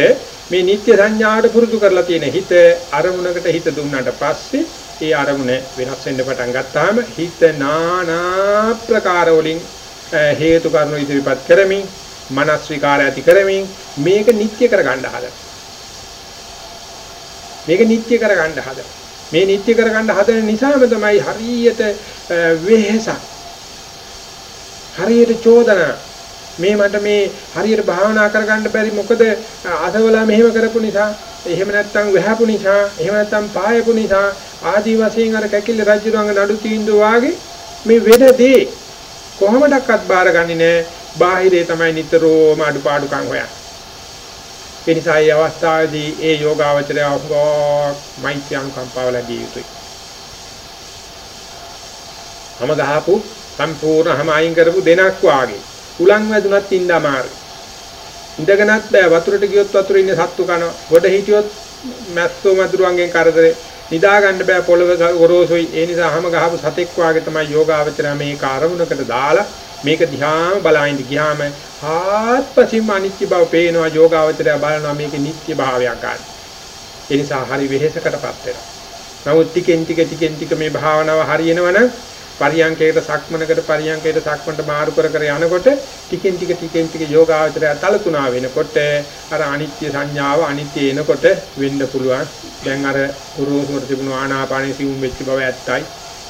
මේ නිත්‍ය සංඥාවට පුරුදු කරලා තියෙන හිත අරමුණකට හිත දුන්නාට පස්සේ ඒ අරමුණ වෙනස් වෙන්න පටන් ගත්තාම හිත නානා ප්‍රකාර වලින් හේතු කාරණා ඉදිරිපත් කරමින් මනස් විකාර ඇති කරමින් මේක නිත්‍ය කරගන්න හදන. මේක නිත්‍ය කරගන්න හදන. මේ නිත්‍ය කරගන්න හදන නිසාම තමයි හරියට වෙහෙසක්. හරියට චෝදනා. මේ මට මේ හරියට භාවනා කරගන්න බැරි මොකද අසවලා මෙහෙම කරපු නිසා එහෙම නැත්නම් වැහපු නිසා එහෙම නැත්නම් පායපු නිසා ආදි වශයෙන් අර කැකිල්ල රජුරංග නඩු තීන්දුව වාගේ මේ වෙදදී කොහොමඩක්වත් බාරගන්නේ නැහැ බාහිරේ තමයි නිතරම අඩුපාඩුකම් හොයන්නේ. ඒ නිසා මේ අවස්ථාවේදී ඒ යෝගාවචරය අහුවක් මෛත්‍රී අනුකම්පාව ලැබිය යුතුයි. හැම ගහපු සම්පූර්ණ හැම අයින් කරපු දෙනක් වාගේ. උලන් වැදුනත් ඉන්න අමාරුයි. ඉඳගෙනත් බෑ වතුරට ගියොත් වතුරේ ඉන්න සත්තු කනවා. ගොඩ හිටියොත් මැස්සෝ මදුරුවන්ගෙන් කරදරේ නිදා ගන්න බෑ පොළව ගොරෝසුයි. ඒ නිසා හැම ගහපු සතෙක් වාගේ තමයි යෝගාවචරය මේ කාර්මුණකට දාලා මේක දිහාම බලයින්ද ගියාම ආත්පසින්ම අනිත්‍ය බව පේනවා යෝගාවචරය බලනවා මේකේ නිත්‍ය භාවයක් ගන්න. ඒ නිසා හරි වෙහෙසකටපත් වෙනවා. නමුත් ටිකෙන් ටික ටිකෙන් ටික මේ භාවනාව හරියනවනම් පරියංකයට සක්මනකට පරියංකයට සක්මනට මාරු කර කර යනකොට ටිකෙන් ටික ටිකෙන් ටික යෝගාවචරය තලතුණා වෙනකොට අර අනිත්‍ය සංඥාව අනිත්‍ය එනකොට වෙන්න පුළුවන්. දැන් අර පුරුෂවර තිබුණු ආනාපානයේ සිවුම් වෙච්ච බව ඇත්තයි.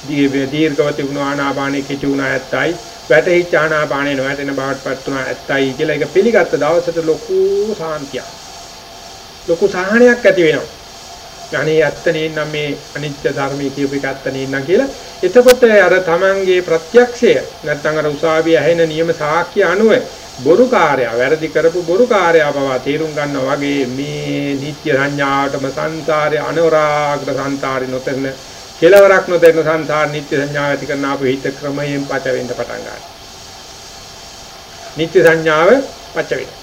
දීර්ඝව තිබුණු ආනාපානයේ කිචු වුණා ඇත්තයි. වැටහිච්ච ආනාපානයේ නොවැටෙන බවට පත් වුණා ඇත්තයි කියලා ඒක පිළිගත්ත දවසට ලොකු සාන්තියක්. ලොකු සහනයක් ඇති වෙනවා. අනේ ඇත්ත නේනම් මේ අනිත්‍ය ධර්මයේ කියපු එක ඇත්ත නේනම් කියලා. එතකොට අර තමන්ගේ ප්‍රත්‍යක්ෂය නැත්නම් අර උසාවිය ඇහෙන නියම සාක්ෂි අනුව බොරු කාර්යය වැරදි කරපු බොරු කාර්යය බව තේරුම් ගන්නවා වගේ මේ නිත්‍ය සංඥාවටම සංසාරේ අනුරාග්‍ර සංසාරේ නොතෙන කෙලවරක් නොදෙන සංසාර නිත්‍ය සංඥාව ඇති කරන අපේ හිත ක්‍රමයෙන් පච වෙන්න පටන් ගන්නවා. නිත්‍ය සංඥාව පච වෙනවා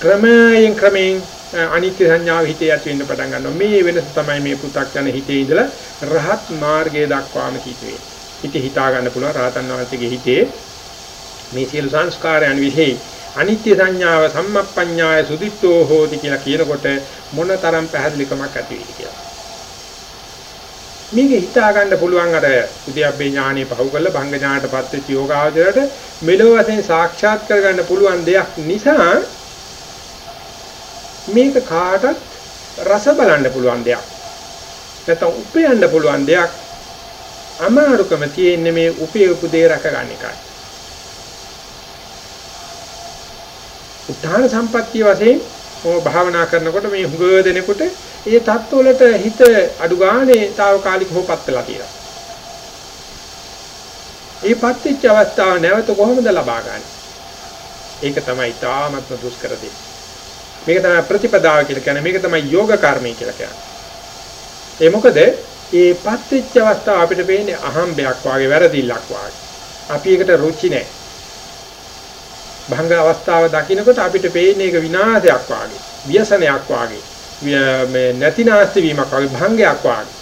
ක්‍රමයෙන් ක්‍රමයෙන් අනිත්‍ය සංඥාව හිතේ ඇති වෙන්න පටන් ගන්නවා. මේ වෙනස තමයි මේ පු탁ජන හිතේ ඉඳලා රහත් මාර්ගයේ දක්වාම හිතේ. හිත හිතා ගන්න පුළුවන් රහතන් වහන්සේගේ හිතේ මේ සියලු සංස්කාරයන් විශ්ේ අනිත්‍ය සංඥාව සම්මප්පඤ්ඤාය සුදිත්තෝ හෝති කියලා කියනකොට මොනතරම් පැහැදිලිකමක් ඇති වෙයිද කියලා. මේක හිතා ගන්න පුළුවන් අර උද්‍යප්පේ ඥානෙ පහු කරලා භංග ඥානටපත් වෙච්ච යෝගාවචරයට මෙලොව වශයෙන් සාක්ෂාත් කරගන්න පුළුවන් දෙයක් නිසා මේක කාටත් රස බලන්න පුළුවන් දෙයක්. නැත්නම් උපයන්න පුළුවන් දෙයක්. අමාරුකම තියෙන්නේ මේ උපේ උපදේ රැකගන්න එකයි. උත්හාන සම්පත්තිය වශයෙන් ඔය භාවනා කරනකොට මේ හුඟ දෙනකොට ඒ தත්වලට හිත අඩු ගානේ తాවකාලික හොපත් වෙලා තියෙනවා. ඒ පත්‍ච්ච අවස්ථාව නැවත කොහොමද ලබා ගන්නේ? ඒක තමයි තාමත්ම දුෂ්කර දෙයක්. මේක තමයි ප්‍රතිපදාව කියලා කියන්නේ. මේක තමයි යෝග කර්මය කියලා කියන්නේ. ඒ මොකද මේ පත්‍විච්ච අවස්ථාව අපිට පේන්නේ අහම්බයක් වාගේ වැරදිල්ලක් වාගේ. අපි ඒකට රුචි නැහැ. භංග අවස්ථාව දකින්නකොට අපිට පේන්නේ ඒක විනාශයක් වාගේ, ව්‍යසනයක් වාගේ, මේ නැතිනාස්ති වීමක් වාගේ භංගයක් වාගේ.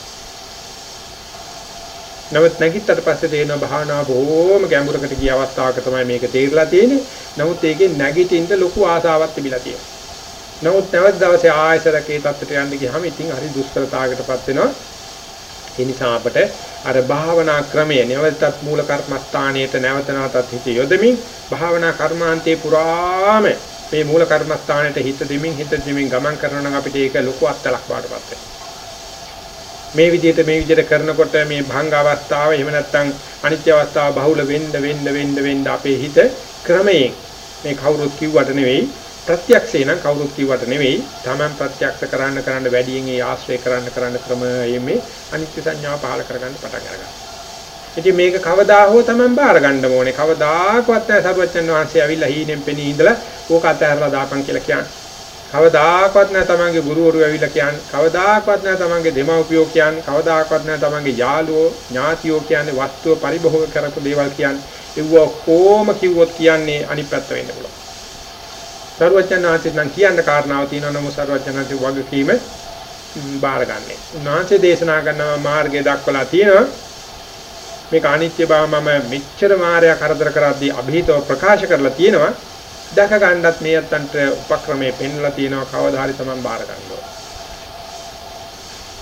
නමුත් නැගිට්ටට පස්සේ තේරෙන භාවනාව බොහොම ගැඹුරකට ගිය අවස්ථාවක තමයි මේක තේරලා තියෙන්නේ. නමුත් ඒකේ නැගිටින්න ලොකු ආසාවක් තිබිලා තියෙනවා. නමුත් නැවත දවසේ ආයසරක ඒ தත්තට යන්න ගියාම ඉතින් හරි දුෂ්කරතාවකටපත් වෙනවා. ඒ නිසා අපට අර භාවනා ක්‍රමය නැවතත් මූල කර්මස්ථානයට නැවත නැවතත් හිත යොදමින් භාවනා කර්මාන්තේ පුරාම මේ මූල කර්මස්ථානයට හිත දෙමින් හිත දෙමින් ගමන් කරනවා නම් අපිට ඒක ලොකු අත්ලක් වඩපත් මේ විදිහට මේ විදිහට කරනකොට මේ භංග අවස්ථාව එහෙම නැත්නම් අනිත්‍ය අවස්ථාව බහුල වෙන්න වෙන්න වෙන්න වෙන්න අපේ හිත ක්‍රමයෙන් මේ කවුරුත් කිව්වට නෙවෙයි ප්‍රත්‍යක්ෂේ නම් කවුරුත් කිව්වට නෙවෙයි Taman ප්‍රත්‍යක්ෂ කරන්න කරන්න වැඩියෙන් ඒ ආශ්‍රය කරන්න කරන්න ක්‍රමයෙන් මේ අනිත්‍ය සංඥාව පහල කරගන්න පටන් ගන්නවා. ඉතින් මේක කවදා හෝ Taman බාර ගන්න ඕනේ. කවදාකවත් නැහැ සරුවචන් වහන්සේ ඇවිල්ලා හීනෙන් පෙනී ඉඳලා ඕක අතහැරලා දාපන් කියලා කියන්නේ. කවදාකවත් නැහැ තමන්ගේ ගුරුවරු ඇවිල්ලා කියන්නේ කවදාකවත් නැහැ තමන්ගේ දෙමව්පියෝ කියන්නේ කවදාකවත් නැහැ තමන්ගේ යාළුවෝ ඥාතියෝ කියන්නේ වස්තුව පරිභෝග කරපු දේවල් කියන්නේ ඒව කොහොම කිව්වොත් කියන්නේ අනිත් පැත්ත වෙන්න පුළුවන් සර්වඥාන්සේ නම් කියන්න කාරණාව තියෙනවා නමුත් සර්වඥාන්සේ වගකීම බාරගන්නේ. උන්වහන්සේ දේශනා කරන මාර්ගය දක්වලා තියෙනවා. මේක අනිත්‍ය බව මම මෙච්චර මායя කරදර කරද්දී અભීතව ප්‍රකාශ කරලා තියෙනවා. දැක ගන්නත් මේ අතන්ට උපක්‍රමයේ පෙන්ලා තියෙනවා කවදා හරි තමයි බාර ගන්නවා.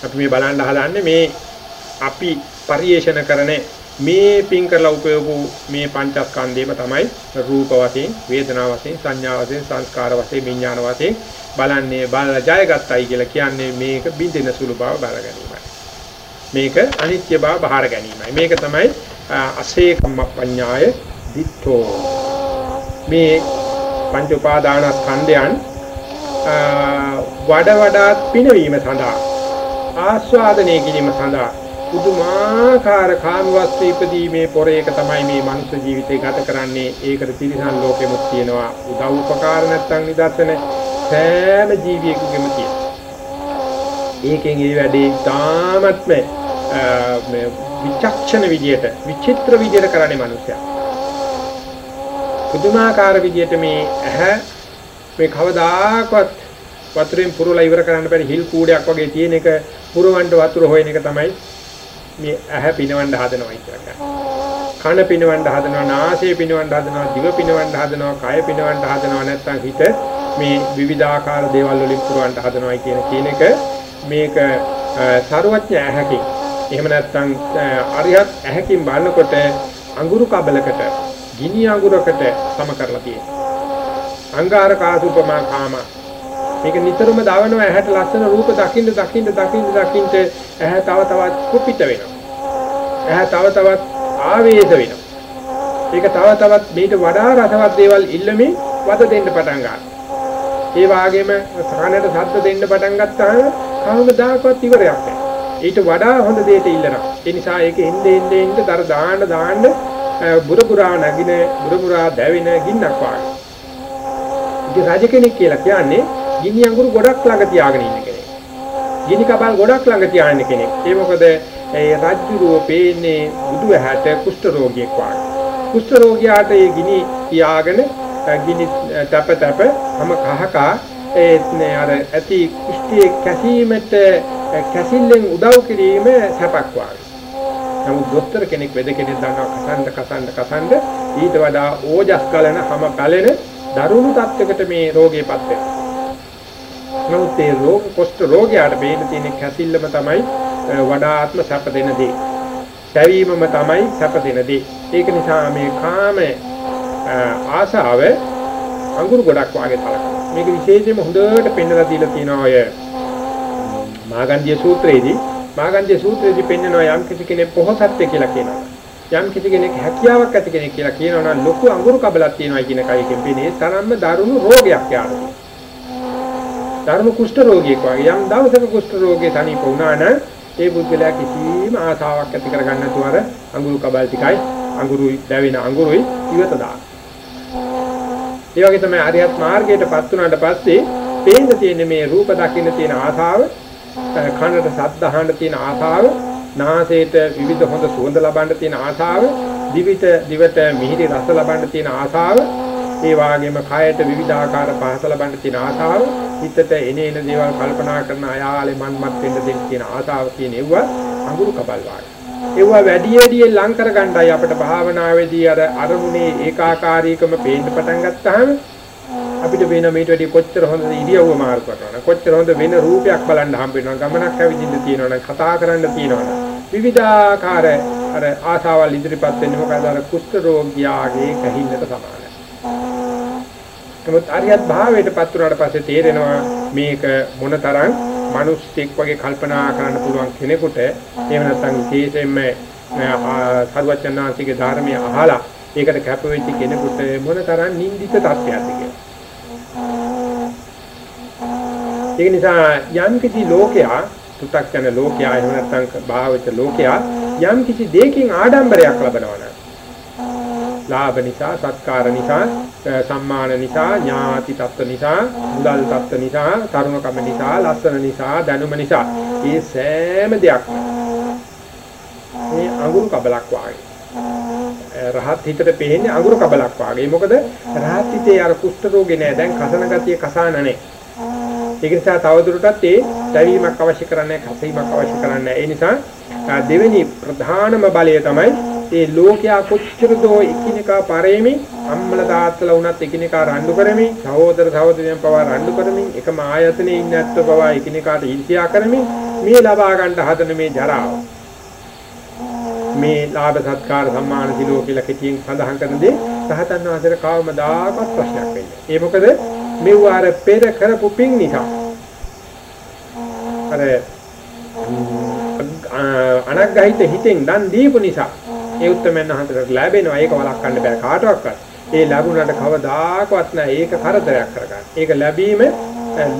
අපි මේ බලන්න හදාන්නේ මේ අපි පරිේෂණ කරන්නේ මේ පින් කරලා උපයෝගු මේ පංචස්කන්ධයම තමයි රූප වශයෙන්, වේදනා වශයෙන්, සංඥා වශයෙන්, සංස්කාර වශයෙන්, විඥාන වශයෙන් බලන්නේ බලලා ජයගත්තයි කියලා කියන්නේ මේක බින්දින සුළු බව බල ගැනීමයි. මේක අනිත්‍ය බව බාර ගැනීමයි. මේක තමයි අසේ කම්මප්පඤ්ඤාය දිත්තෝ මේ පංච උපාදානස්කන්ධයන් වඩ වඩාත් පිනවීම සඳහා ආස්වාදනය කිරීම සඳහා පුදුමාකාර කාමවස්තු ඉපදීමේ පොරේක තමයි මේ මනුෂ්‍ය ජීවිතය ගත කරන්නේ. ඒකට තිරිසන් ලෝකෙමුත් තියෙනවා. උදව් උපකාර නැත්තම් නිදර්ශන සෑම ජීවියෙකුගේම තියෙනවා. ඒකෙන් ඒ වැඩේ තාමත්ම මේ විචක්ෂණ විදියට විචිත්‍ර විදියට කරන්නේ මනුස්සයා පුදුමාකාර විදියට මේ ඇහැ මේ කවදාකවත් වතුරෙන් පුරලා ඉවර කරන්න බැරි හිල් කූඩයක් වගේ තියෙන එක පුරවන්න වතුර හොයන එක තමයි මේ ඇහැ පිනවන්න හදනවා කියලා කියන්නේ. කන පිනවන්න හදනවා, නාසය පිනවන්න හදනවා, දිව පිනවන්න හදනවා, කය පිනවන්න හදනවා නැත්නම් හිත මේ විවිධාකාර දේවල් වලින් පුරවන්න හදනවා කියන කියන එක මේක ਸਰවඥ ඇහැකින් එහෙම නැත්නම් අරිහත් ඇහැකින් බලනකොට අඟුරු කබලකට ගිනි අඟුරකට සම කරලා තියෙනවා. අංගාර කාසුපමා කාම. මේක නිතරම දවනවා ඇහැට ලස්සන රූප දකින්න දකින්න දකින්න දකින්න ඇහැ තව තවත් කුපිත වෙනවා. ඇහැ තව තවත් ආවේශ වෙනවා. ඒක තව තවත් මේට වඩා රසවත් දේවල් ඉල්ලමින් වද දෙන්න පටන් ගන්නවා. ඒ වාගේම සානට සද්ද දෙන්න පටන් ගත්තාම කවමදාකවත් ඉවරයක් නැහැ. ඊට වඩා හොඳ දෙයක ඉල්ලනවා. ඒ නිසා ඒක එන්නේ එන්නේ එන්නේ දර දාන්න දාන්න බුර පුරා නැගින බුර පුරා දැවෙන ගින්නක් වගේ. ඉතින් රජ කෙනෙක් කියලා කියන්නේ ගිනි අඟුරු ගොඩක් ළඟ තියාගෙන ඉන්න කෙනෙක්. ගිනි කබල් ගොඩක් ළඟ තියාගෙන කෙනෙක්. ඒ මොකද ඒ රජ්ජුරුව පේන්නේ බුදු ඇහැට කුෂ්ඨ රෝගියෙක් වගේ. කුෂ්ඨ රෝගියාට ඒ ගිනි තියාගෙන ගිනි තප තප හැම කහකා ඒ අර ඇති කුෂ්ඨියේ කැසීමට කැසිල්ලෙන් උදව් කිරීම සැපක් වගේ. නමුත් දොස්තර කෙනෙක් වෙද කෙනෙක් දන්නවා කසන්න කසන්න කසන්න ඊට වඩා ඕජස් ගලන හැම කලෙන දරුණු තත්යකට මේ රෝගේපත් වෙනවා. නමුත් ඒ රෝග කුෂ්ඨ රෝගයට බේන තියෙන කැසිල්ලම තමයි වඩාත්ම සැප දෙන දේ. සැවීමම තමයි සැප දෙන දේ. ඒක නිසා මේ කාම ආසාව අඟුරු ගොඩක් වාගේ තලකනවා. මේක විශේෂයෙන්ම හොඳට පෙන්වලා දීලා තියෙනවා ඔය මාගන්ධිය සූත්‍රයේදී මාගන්ධිය සූත්‍රයේදී පෙන්වනවා යම් කිසි කෙනෙක් පොහොසත්ය කියලා කියනවා. යම් කිසි කෙනෙක් හැකියාවක් ඇති කෙනෙක් කියලා කියනවා නම් ලොකු අඟුරු කබලක් තියෙනවා කියන කයකින් පෙනේ තරම්ම දරුණු රෝගයක් යාළුවා. ධර්ම කුෂ්ඨ රෝගියෙක් වගේ යම් දවසක කුෂ්ඨ රෝගේ තනිප වුණා නම් ඒ බුද්ධලයා කිසිම ආසාවක් ඇති කරගන්න නැතුව අර අඟුරු කබල් ටිකයි අඟුරුයි දැවෙන අඟුරුයි ඉවත දාන. ඒ වගේ තමයි අරියත් මාර්ගයටපත් වුණාට පස්සේ පේන්න තියෙන මේ රූප දකින්න තියෙන ආසාව කනට ශබ්ද අහන්න තියෙන ආසාව, නාසයට විවිධ හොඳ සුවඳ ලබන්න තියෙන ආසාව, දිවිත දිවට මිහිරි රස ලබන්න තියෙන ආසාව, ඒ වාගේම කයට විවිධ ආකාර පහස ලබන්න තියෙන ආසාව, හිතට එනේන දේවල් කල්පනා කරන අයාලේ මන්මත් වෙන්න දෙන්න තියෙන ආසාව කියන ඒවා අඟුරු කබල් වාගේ. ඒවා වැඩි වැඩියෙන් ලං කර ගන්නයි අපිට භාවනාවේදී අර අරමුණේ ඒකාකාරීකම පේන්න පටන් ගත්තාම අපිට වෙන මේට වැඩි කොච්චර හොඳ ඉරියව්ව මාරු කරනවා කොච්චර හොඳ වෙන රූපයක් බලන්න හම්බ වෙනවා ගමනක් ඇවිදින්න තියෙනවා කතා කරන්න තියෙනවා විවිධාකාර අර ආසාවල් ඉදිරිපත් වෙන්නේ මොකද? අර කුෂ්ඨ රෝගියාගේ කහින්නට සමානයි. නමුත් අරියත් භාවයට පත් වුණාට පස්සේ තේරෙනවා මේක මොනතරම් මිනිස්සෙක් වගේ කල්පනා කරන්න පුළුවන් කෙනෙකුට එහෙම නැත්නම් විශේෂයෙන්ම සර්වචන්නාංශිකේ ධර්මයේ අහලා ඒකට කැප වෙච්ච කෙනෙකුට මොනතරම් නින්දිත තත්ත්වයක්ද කියලා. ඒක නිසා යම් කිසි ලෝකයා තුතක්ජන ලෝකයා එහෙම නැත්නම් භාවිත ලෝකයා යම් කිසි දෙයකින් ආඩම්බරයක් ලබනවා නම් ලාභ නිසා, සත්කාර නිසා, සම්මාන නිසා, ඥාති තත්ත්ව නිසා, මුදල් තත්ත්ව නිසා, තරුණකම නිසා, ලස්සන නිසා, දැනුම නිසා, මේ සෑම දෙයක්ම මේ අඟුරු කබලක් වාගේ. රහත් හිතට පේන්නේ අඟුරු කබලක් වාගේ. මොකද රහත් හිතේ අර කුෂ්ඨ රෝගේ නෑ. දැන් කසන ගතිය කසාන නෑ. ඒක නිසා තවදුරටත් ඒ දැවීමක් අවශ්‍ය කරන්නේ කසීමක් අවශ්‍ය කරන්නේ ඒ නිසා දෙවෙනි ප්‍රධානම බලය තමයි ඒ ලෝකයා කොච්චර දෝ එකිනෙකා පරෙමින් අම්මල තාත්තලා වුණත් එකිනෙකා රණ්ඩු කරමින් සහෝදර සහෝදරියන් පවා රණ්ඩු කරමින් එකම ආයතනයේ ඉන්න ඇත්ත පවා එකිනෙකාට ඊර්ෂ්‍යා කරමින් මේ ලබා ගන්න හදන මේ ජරාව මේ ලාභ සත්කාර සම්මාන දිලෝ කියලා කෙටියෙන් සඳහන් කරන දේ සහතන් වහන්සේට කවමදාකවත් ප්‍රශ්නයක් වෙන්නේ. ඒ මොකද මෙව අර පෙර කරපු පින් නිසා. අර අනග්ගහිත හිතෙන් දන් දීපු නිසා ඒ උත්තරමෙන් අහන්තට ලැබෙනවා ඒක වළක්වන්න බෑ කාටවත්. ඒ ලැබුණාට කවදාකවත් නෑ ඒක කරදරයක් කරගන්න. ඒක ලැබීම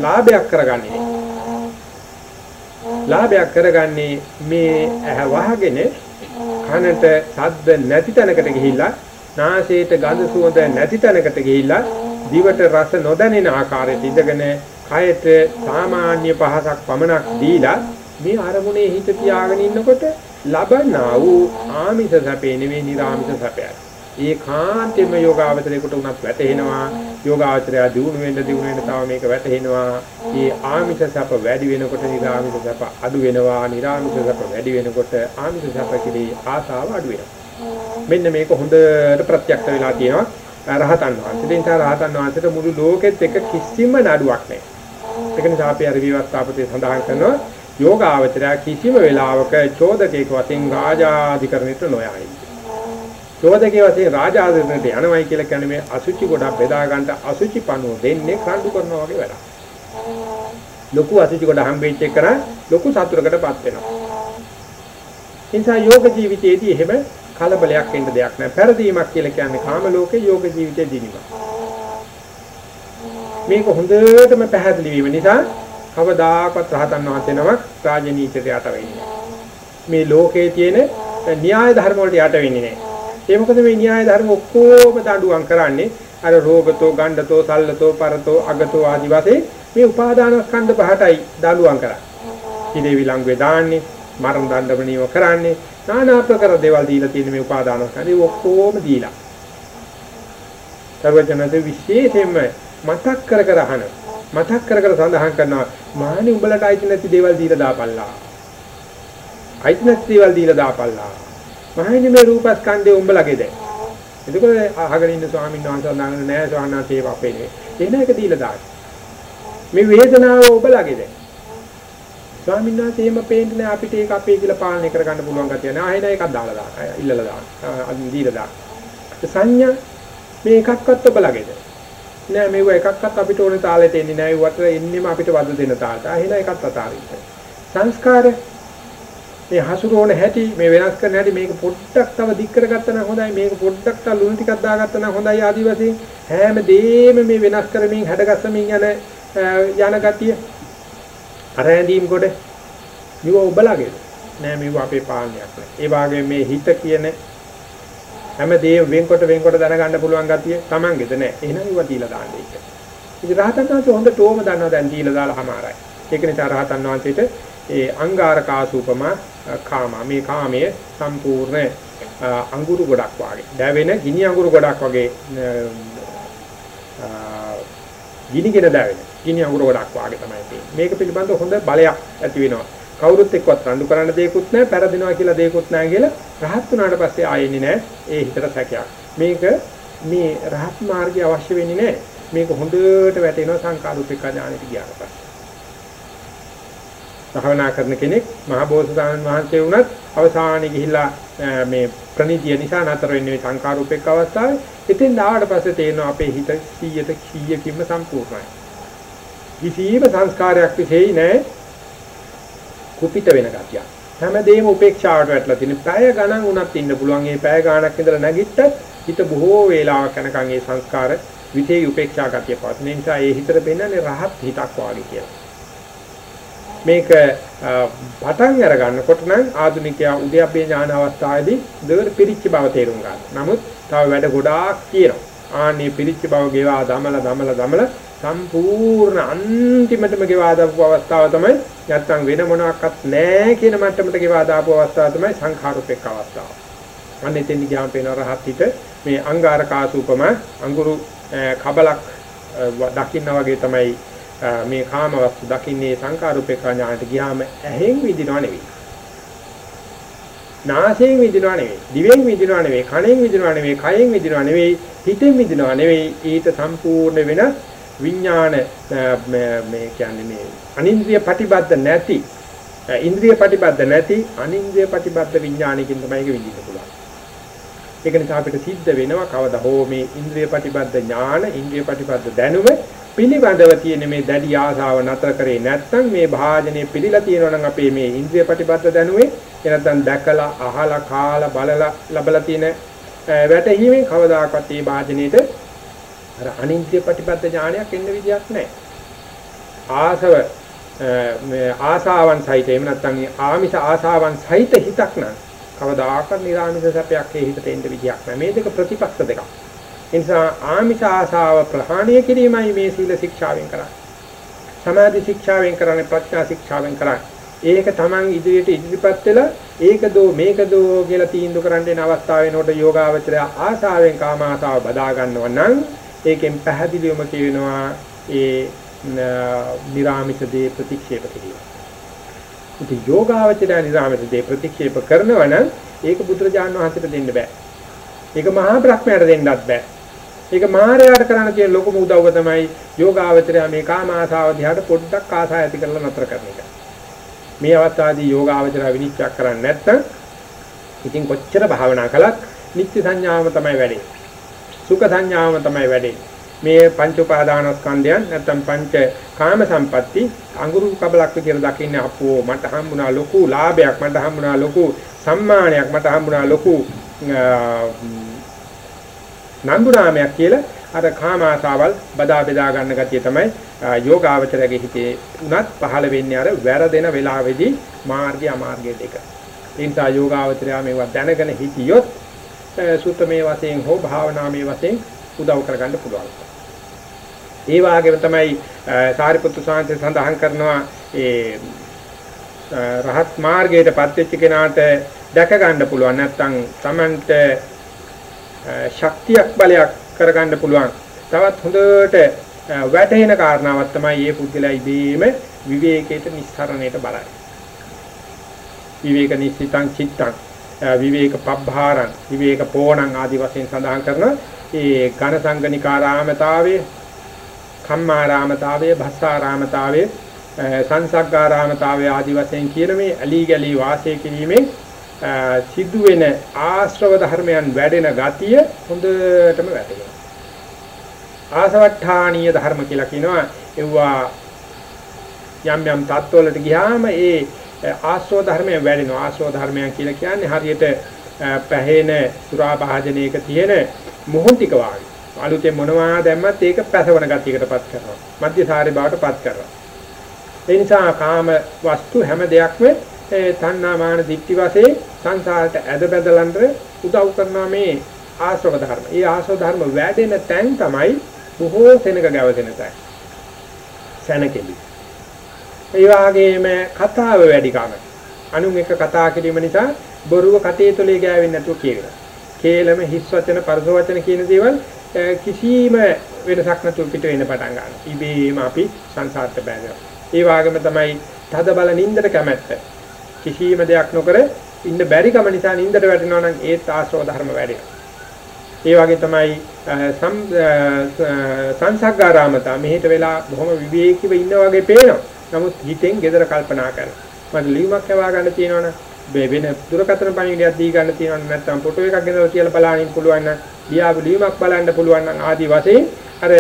ලාභයක් කරගන්නේ. ලාභයක් කරගන්නේ මේ ඇහ වහගෙන කනට ශබ්ද නැති තැනකට ගිහිල්ලා නාසයට ගඳ සුවඳ නැති තැනකට ගිහිල්ලා දිවට රස නොදැනෙන ආකාරයට ඉඳගෙන කයට සාමාන්‍ය පහසක් පමණක් දීලා මේ අරමුණේ හිත තියාගෙන ඉන්නකොට ලබනා වූ ආමිෂ සැපේ නෙවෙයි නිර්ආමිෂ සැපයයි. ඒ කාන්තෙම යෝගාවචරයකට උනත් වැටෙනවා යෝගාවචරය දිනු වෙන්න දිනු වෙන්න තව මේක වැටෙනවා ඒ ආමිෂ සැප වැඩි වෙනකොට නිරාමිෂ සැප අඩු වෙනවා නිරාමිෂ සැප වැඩි වෙනකොට ආමිෂ සැප කෙරේ ආසාව අඩු වෙනවා මෙන්න මේක හොඳට ප්‍රත්‍යක්ෂ වෙලා තියෙනවා රහතන් වහන්සේ. ඒ නිසා රහතන් වහන්සේට මුළු ලෝකෙත් එක කිසිම නඩුවක් නැහැ. ඒක නිසා අපි අර විවස්ථාපතේ සඳහන් කරනවා යෝගාවචරය කිසිම වෙලාවක චෝදකේක වශයෙන් රාජාධිකරණයට නොයයි. චෝදකේ වශයෙන් රාජාධිකරණයට යනවයි කියලා කියන්නේ මේ අසුචි ගොඩක් බෙදා ගන්නට අසුචි පණුව දෙන්නේ කණ්ඩු කරනවා වගේ වැඩක්. ලොකු අසුචි ගොඩ හම්බෙච්ච එක ලොකු සතුටකටපත් වෙනවා. නිසා යෝග ජීවිතයේදී එහෙම කලබලයක් වෙන්න දෙයක් නැහැ. පෙරදීමක් කියලා කියන්නේ කාම ලෝකේ යෝග ජීවිතයේ දිනීම. මේක හොඳටම පැහැදිලි වීම නිසා කවදාකවත් රහතන් වහන්සේ නමක් රාජනීතියට යට වෙන්නේ මේ ලෝකයේ තියෙන න්‍යාය ධර්ම වලට යට වෙන්නේ නැහැ. ඒ මොකද මේ න්‍යාය ධර්ම ඔක්කොම දඬුවම් කරන්නේ අර රෝගතෝ, ගණ්ඩතෝ, සල්ලතෝ, පරතෝ, අගතෝ ආදි වශයෙන් මේ උපාදාන ස්කන්ධ පහටයි දඬුවම් කරන්නේ. ඉතින් විලංගුවේ දාන්නේ, මරණ දඬවණීව කරන්නේ, নানা ආකාර දේවල් දීලා තියෙන මේ උපාදාන ස්කන්ධය ඔක්කොම දීලා. සර්වජනත විශේෂයෙන්ම මතක් කර කර අහන මතක් කර කර සඳහන් කරනවා මහණි උඹලට අයිති නැති දේවල් දීලා දාපල්ලා. අයිති නැති දේවල් දීලා දාපල්ලා. මහණෙනි මේ රූපස්කන්ධය උඹලගේද? එතකොට අහගෙන ඉන්න ස්වාමීන් වහන්සේ ළඟ නෑ ස්වාමීන් වහන්සේ අපේ නෙවෙයි. එන එක දීලා දාන්න. මේ වේදනාව ඔබලගේද? ස්වාමීන් වහන්සේ එහෙම පේන්නේ නෑ අපිට ඒක අපේ කියලා පාලනය කරගන්න පුළුවන් ගැතිය නෑ. ආයෙ නෑ එකක් දාලා දාන්න. ඉල්ලලා දාන්න. දීලා දාන්න. සංඥා මේ එකක්වත් ඔබලගේද? නෑ මේව එකක්වත් අපිට ඕනේ තාලෙට එන්නේ නෑ. ඒවට එන්නෙම අපිට වද දෙන තාලට. ආයෙ නෑ එකක් අතාරින්න. සංස්කාර. මේ හසුරෝණ හැටි මේ වෙනස් කරන හැටි මේක පොඩ්ඩක් තව දික් කරගත්තා නම් හොඳයි. මේක පොඩ්ඩක් තව ලුණු ටිකක් දාගත්තා නම් හොඳයි ආදි වශයෙන් හැම දෙෙම මේ වෙනස් කරමින් හැඩගස්සමින් යන යන ගතිය. අර ඇඳීම් කොට මෙව ඔබලාගේ. නෑ මෙව අපේ පාලනයක් නෑ. ඒ වගේ මේ හිත කියන හැම දෙයක්ම වෙන්කොට වෙන්කොට දැනගන්න පුළුවන් ගතිය Tamanගෙද නෑ. එහෙනම් ඒව දීලා දාන්න ඒක. ඉතින් රහතන් වහන්සේ හොඳට ඕම දන්නවා දැන් දීලා දාලා හමාරයි. ඒක නිසා රහතන් වහන්සේට ඒ අංගාරකාසූපම කාම මේ කාමයේ සම්පූර්ණ අඟුරු ගොඩක් වගේ. දැවෙන ගිනි අඟුරු ගොඩක් වගේ ගිනිගෙන දැවෙන ගිනි අඟුරු ගොඩක් වගේ තමයි තියෙන්නේ. මේක පිළිබඳව හොඳ බලයක් ඇති වෙනවා. කවුරුත් එක්කවත් රණ්ඩු කරන්න දෙයක්වත් නැහැ පෙරදිනවා කියලා දෙයක්වත් නැහැ කියලා රහත් වුණාට පස්සේ ආයෙන්නේ නැහැ. ඒ හිතට සැකයක්. මේක මේ රහත් මාර්ගය අවශ්‍ය වෙන්නේ නැහැ. මේක හොඳට වැටෙනවා සංකාරුපික ඥානෙට ගියාට පස්සේ. භාවනා කරන කෙනෙක් මහ බෝසතාණන් වහන්සේ වුණත් අවසානයේ ගිහිල්ලා මේ ප්‍රණීතිය නිසා නතර වෙන්නේ මේ සංකාරූපෙක් අවස්ථාවේ. ඉතින් ආවට පස්සේ තේරෙනවා අපේ හිත 100ට 100කින්ම සම්පූර්ණයි. කිසිම සංස්කාරයක් විශේෂයි නෑ කුපිත වෙන ගතිය. හැමදේම උපේක්ෂාවට වැටලා තියෙන. පැය ගණන් උනත් ඉන්න පුළුවන්. මේ පැය ගණනක් ඉඳලා නැගිට්ටත් හිත බොහෝ වේලාවක් යනකම් ඒ සංස්කාර විතේ උපේක්ෂා ගතිය පවතින නිසා ඒ හිතට පෙන්වන්නේ රහත් හිතක් වාගේ කියලා. මේක පටන් අර ගන්නකොට නම් ආධුනිකයා උද්‍යප්පේ ඥාන අවස්ථාවේදී දෙවර පිරිච්ච බව තේරුම් ගන්න. නමුත් තව වැඩ ගොඩාක් තියෙනවා. ආන්නේ පිරිච්ච බව ගෙවා දමලා දමලා දමලා සම්පූර්ණ අන්තිමටම ගෙවා දාපු අවස්ථාව තමයි නැත්තම් වෙන මොනවත් නැහැ කියන මට්ටමට ගෙවා දාපු අවස්ථාව තමයි සංඛාරුපෙක් අවස්ථාව. අන්න එතෙන් ගියාම පේන රහත් හිත මේ අංගාරකාසූපම අඟුරු කබලක් දකින්න වගේ තමයි මේ කාම වස්තු දකින්නේ සංකාරූපේක ඥානට ගියාම ඇහෙන් විඳිනව නෙවෙයි. නාසයෙන් විඳිනව නෙවෙයි, දිවෙන් විඳිනව නෙවෙයි, කනෙන් විඳිනව නෙවෙයි, කයෙන් විඳිනව නෙවෙයි, හිතෙන් විඳිනව නෙවෙයි. ඊට සම්පූර්ණ වෙන විඥාන මේ කියන්නේ මේ අනින්ද්‍රිය ප්‍රතිබද්ධ නැති ඉන්ද්‍රිය ප්‍රතිබද්ධ නැති අනින්ද්‍රිය ප්‍රතිබද්ධ විඥානයකින් තමයි ඒක විඳින්න පුළුවන්. ඒක නිසා අපිට සිද්ධ වෙනවා කවදා හෝ මේ ඉන්ද්‍රිය ප්‍රතිබද්ධ ඥාන, ඉන්ද්‍රිය ප්‍රතිබද්ධ දැනුම පිළිබඳව තියෙන මේ දැඩි ආසාව නතර කරේ නැත්නම් මේ භාජනයේ පිළිලා තියෙනවා නම් අපේ මේ ඉන්ද්‍රිය ප්‍රතිබද්ධ දැනුවේ එනතන් දැකලා අහලා කාලා බලලා ලබලා තියෙන වැටහීමෙන් කවදාකවත් මේ භාජනයේට අර අනිත්‍ය ප්‍රතිපද ඥානයක් එන්න විදියක් නැහැ. ආසව මේ ආසාවන් සහිත එහෙම නැත්නම් ආමිෂ ආසාවන් සහිත හිතක් නම් කවදාකවත් නිර්ආමිෂ සැපයක් ඒ හිතට එන්න විදියක් නැහැ. මේ දෙක ප්‍රතිපක්ෂ දෙකක්. ඒ නිසා ආමිෂ ආසාව ප්‍රහාණය කිරීමයි මේ සීල ශික්ෂාවෙන් කරන්නේ. සමාධි ශික්ෂාවෙන් කරන්නේ ප්‍රඥා ශික්ෂාවෙන් කරන්නේ. ඒක Taman ඉදිරියට ඉදිරිපත් වෙලා ඒක දෝ මේක දෝ කියලා තීන්දුව කරන්න එන අවස්ථාව වෙනකොට යෝගාවචරය ආසාවෙන් කාම ආසාව බදා ගන්නවා නම් ඒකෙන් පැහැදිලිවම කියනවා ඒ නිරාමිත දේ ප්‍රතික්ෂේප කිරීම. ඉතින් යෝගාවචරය නිරාමිත දේ ප්‍රතික්ෂේප කරනවා නම් ඒක බුදුරජාණන් වහන්සේට දෙන්න බෑ. ඒක මහා බ්‍රහ්මයාට දෙන්නත් බෑ. ඒක මායයට කරන්න තියෙන ලොකුම උදව්ව තමයි යෝගාවචරය මේ කාම ආසාව දිහාට පොඩ්ඩක් ආසාව ඇති කරලා නතර කරන එක. මේ අවස්ථාවේදී යෝගාවචරය විනිශ්චය කරන්නේ නැත්නම් ඉතින් කොච්චර භාවනා කළත් නිත්‍ය සංඥාවම තමයි වැඩේ. සුඛ සංඥාවම තමයි වැඩේ. මේ පංච උපාදානස්කන්ධයන් නැත්නම් පංච කාම සම්පatti අඟුරු කබලක් විදියට දකින්න අපෝ මට හම්බුණා ලොකු ලාභයක් මට හම්බුණා ලොකු සම්මානයක් මට හම්බුණා ලොකු නන්දුනාමයක් කියලා අර කාම ආසාවල් බදා බෙදා ගන්න ගතිය තමයි යෝගාවචරයේ හිතේ උනත් පහළ වෙන්නේ අර වැරදෙන වෙලාවේදී මාර්ගය අමාර්ගය දෙක. ඒ නිසා යෝගාවචරය මේවා දැනගෙන හිටියොත් සුත්තමේ වශයෙන් හෝ භාවනාමේ වශයෙන් උදව් කරගන්න පුළුවන්. ඒ වගේම තමයි සාරිපුත්තු සාන්තේ සඳහන් කරනවා ඒ රහත් මාර්ගයටපත් වෙච්ච කෙනාට දැක ගන්න පුළුවන් නැත්නම් Tamanට ශක්තියක් බලයක් කරගන්න පුළුවන්. තවත් හොඳට වැටහෙන කාරණාවක් තමයි මේ පුද්ගලයා ඉබේම විවේකයට නිස්සරණයට බලයි. විවේක නිසිතං චිත්තං විවේක පබ්බාරං විවේක පෝණං ආදි වශයෙන් සඳහන් කරන ඒ ඝන සංගනිකාරාමතාවයේ කම්මාරාමතාවයේ භස්සාරාමතාවයේ සංසග්ගාරාමතාවයේ ආදි වශයෙන් කියන මේ අලි ගලි වාසය කිරීමෙන් සිදු වෙන ආශ්‍රව ධර්මයන් වැඩෙන ගතිය හොඳටම වැටහෙනවා. ආසවට්ඨානීය ධර්ම කියලා කියනවා. ඒවා යම් යම් තත්ත්වවලට ගියාම ඒ ආශ්‍රව ධර්මයන් වැඩෙනවා. ආශ්‍රව ධර්මයන් කියලා කියන්නේ හරියට පැහැෙන සුරා භාජනයක තියෙන මොහොන් ටික වාගේ. අලුතෙන් මොනවා දැම්මත් ඒක පැසවන ගතියකටපත් කරනවා. මධ්‍යසාරේ බවටපත් කරනවා. ඒ නිසා කාම වස්තු හැම දෙයක්ම තණ්හා මාන දික්ටි වශයෙන් සංසාරයට ඇද බැදලන්ට උදව් කරනවා මේ ආශ්‍රව ධර්ම. ඒ ආශ්‍රව ධර්ම වැඩෙන තැන් තමයි බොහෝ සෙනක ගැවසෙන තැන්. සැනකෙලි. ඒ වගේම කතාව වැඩි කම. අනුන් එක කතා කිරීම නිසා බොරුව කටේ තොලේ ගෑවෙන්නේ නැතුව කියනවා. කේලම හිස් වචන පරස වචන කියන දේවල් කිසිම වෙනසක් නැතුව පිට වෙන්න පටන් ගන්නවා. ඉබේම අපි සංසාරට බැඳෙනවා. ඒ වගේම තමයි තද බල නින්දට කැමැත්ත. කිසිම දෙයක් නොකර ඉන්න බැරි කම නිසා නින්දට වැටෙනවා නම් ඒත් ආශ්‍රව ධර්ම වැඩෙනවා. ඒ වගේ තමයි සංසග්ගාරාමතා මෙහෙට වෙලා බොහොම විවේකීව ඉන්න වගේ පේනවා. නමුත් හිතෙන් gedara කල්පනා කරනවා. මට ලියුමක් ලබා ගන්න තියෙනවනේ වෙන දුරකථන පණිවිඩයක් දී ගන්න තියෙනවනේ නැත්නම් ෆොටෝ එකක් ගෙනලා කියලා බලන්න පුළුවන් නම් ලියාපු ලියුමක් බලන්න පුළුවන් නම් ආදී වශයෙන් අර